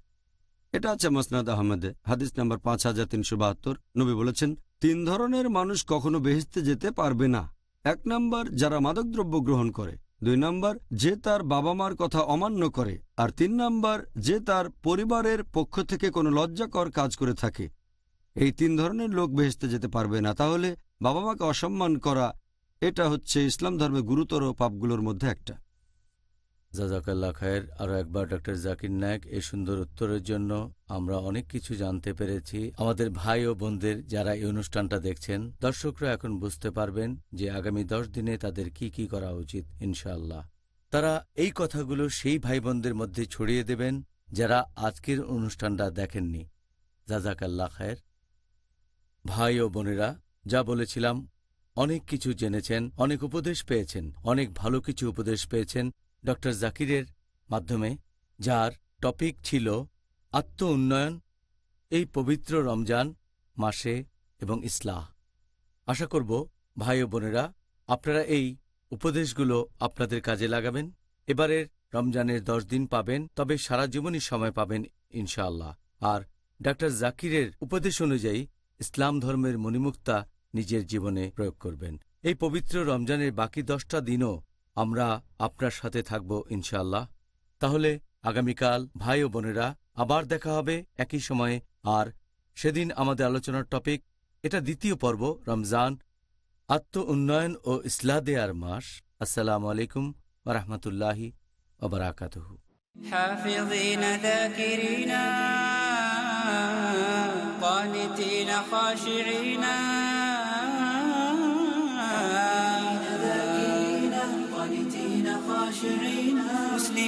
এটা আছে মসনাদ আহমেদে, হাদিস নাম্বার পাঁচ হাজার তিনশো বাহাত্তর। নবী বলেছেন, তিন ধরনের মানুষ কখনো বেহেস্তে যেতে পারবে না। এক নাম্বার, যারা মাদকদ্রব্য গ্রহণ করে দুই নম্বর, যে তার বাবা মার কথা অমান্য করে। আর তিন নম্বর, যে তার পরিবারের পক্ষ থেকে কোনো লজ্জাকর কাজ করে থাকে। এই তিন ধরনের লোক বেহেস্তে যেতে পারবে না। তাহলে বাবা মাকে অসম্মান করা, এটা হচ্ছে ইসলাম ধর্মে গুরুতর পাপগুলোর মধ্যে একটা। জাজাকাল্লা খায়ের আরও একবার ডক্টর জাকির নায়ক এই সুন্দর উত্তরের জন্য আমরা অনেক কিছু জানতে পেরেছি। আমাদের ভাই ও বোনদের যারা এই অনুষ্ঠানটা দেখছেন, দর্শকরা এখন বুঝতে পারবেন যে আগামী দশ দিনে তাদের কি কি করা উচিত, ইনশাআল্লাহ। তারা এই কথাগুলো সেই ভাই বোনদের মধ্যে ছড়িয়ে দেবেন যারা আজকের অনুষ্ঠানটা দেখেননি। জাজাকাল্লা খায়ের। ভাই ও বোনেরা, যা বলেছিলাম, অনেক কিছু জেনেছেন, অনেক উপদেশ পেয়েছেন, অনেক ভালো কিছু উপদেশ পেয়েছেন। ডক্টর জাকিরের মাধ্যমে, যার টপিক ছিল আত্ম উন্নয়ন, এই পবিত্র রমজান মাসে এবং ইসলাহ। আশা করব, ভাই ও বোনেরা, আপনারা এই উপদেশগুলো আপনাদের কাজে লাগাবেন। এবারের রমজানের দশ দিন পাবেন, তবে সারা জীবনই সময় পাবেন, ইনশাআল্লাহ। আর ডক্টর জাকিরের উপদেশ অনুযায়ী, ইসলাম ধর্মের মণিমুক্তা নিজের জীবনে প্রয়োগ করবেন। এই পবিত্র রমজানের বাকি দশটা দিনও আমরা আপনার সাথে থাকব ইনশাআল্লাহ তাহলে আগামীকাল ভাই ও বোনেরা আবার দেখা হবে একই সময়ে আর সেদিন আমাদের আলোচনার টপিক এটা দ্বিতীয় পর্ব রমজান আত্ম উন্নয়ন ও ইসলাহ দেয়ার মাস আসসালামু আলাইকুম ওরহমতুল্লাহি ওবরাকাতহ حافظين ذاكرين قانتين خاشعين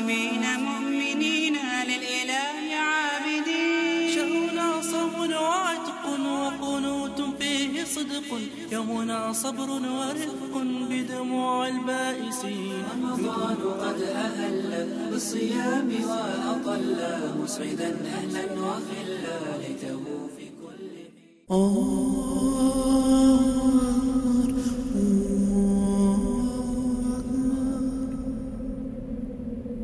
مسلمين مؤمنين للإله عابدين. شهرنا صوم وعتق وقنوت فيه صدق. يومنا صبر ورفق بدموع البائسين. رمضان قد أهل بالصيام وأطل. مسعدا أهلا وخلا ليته في كل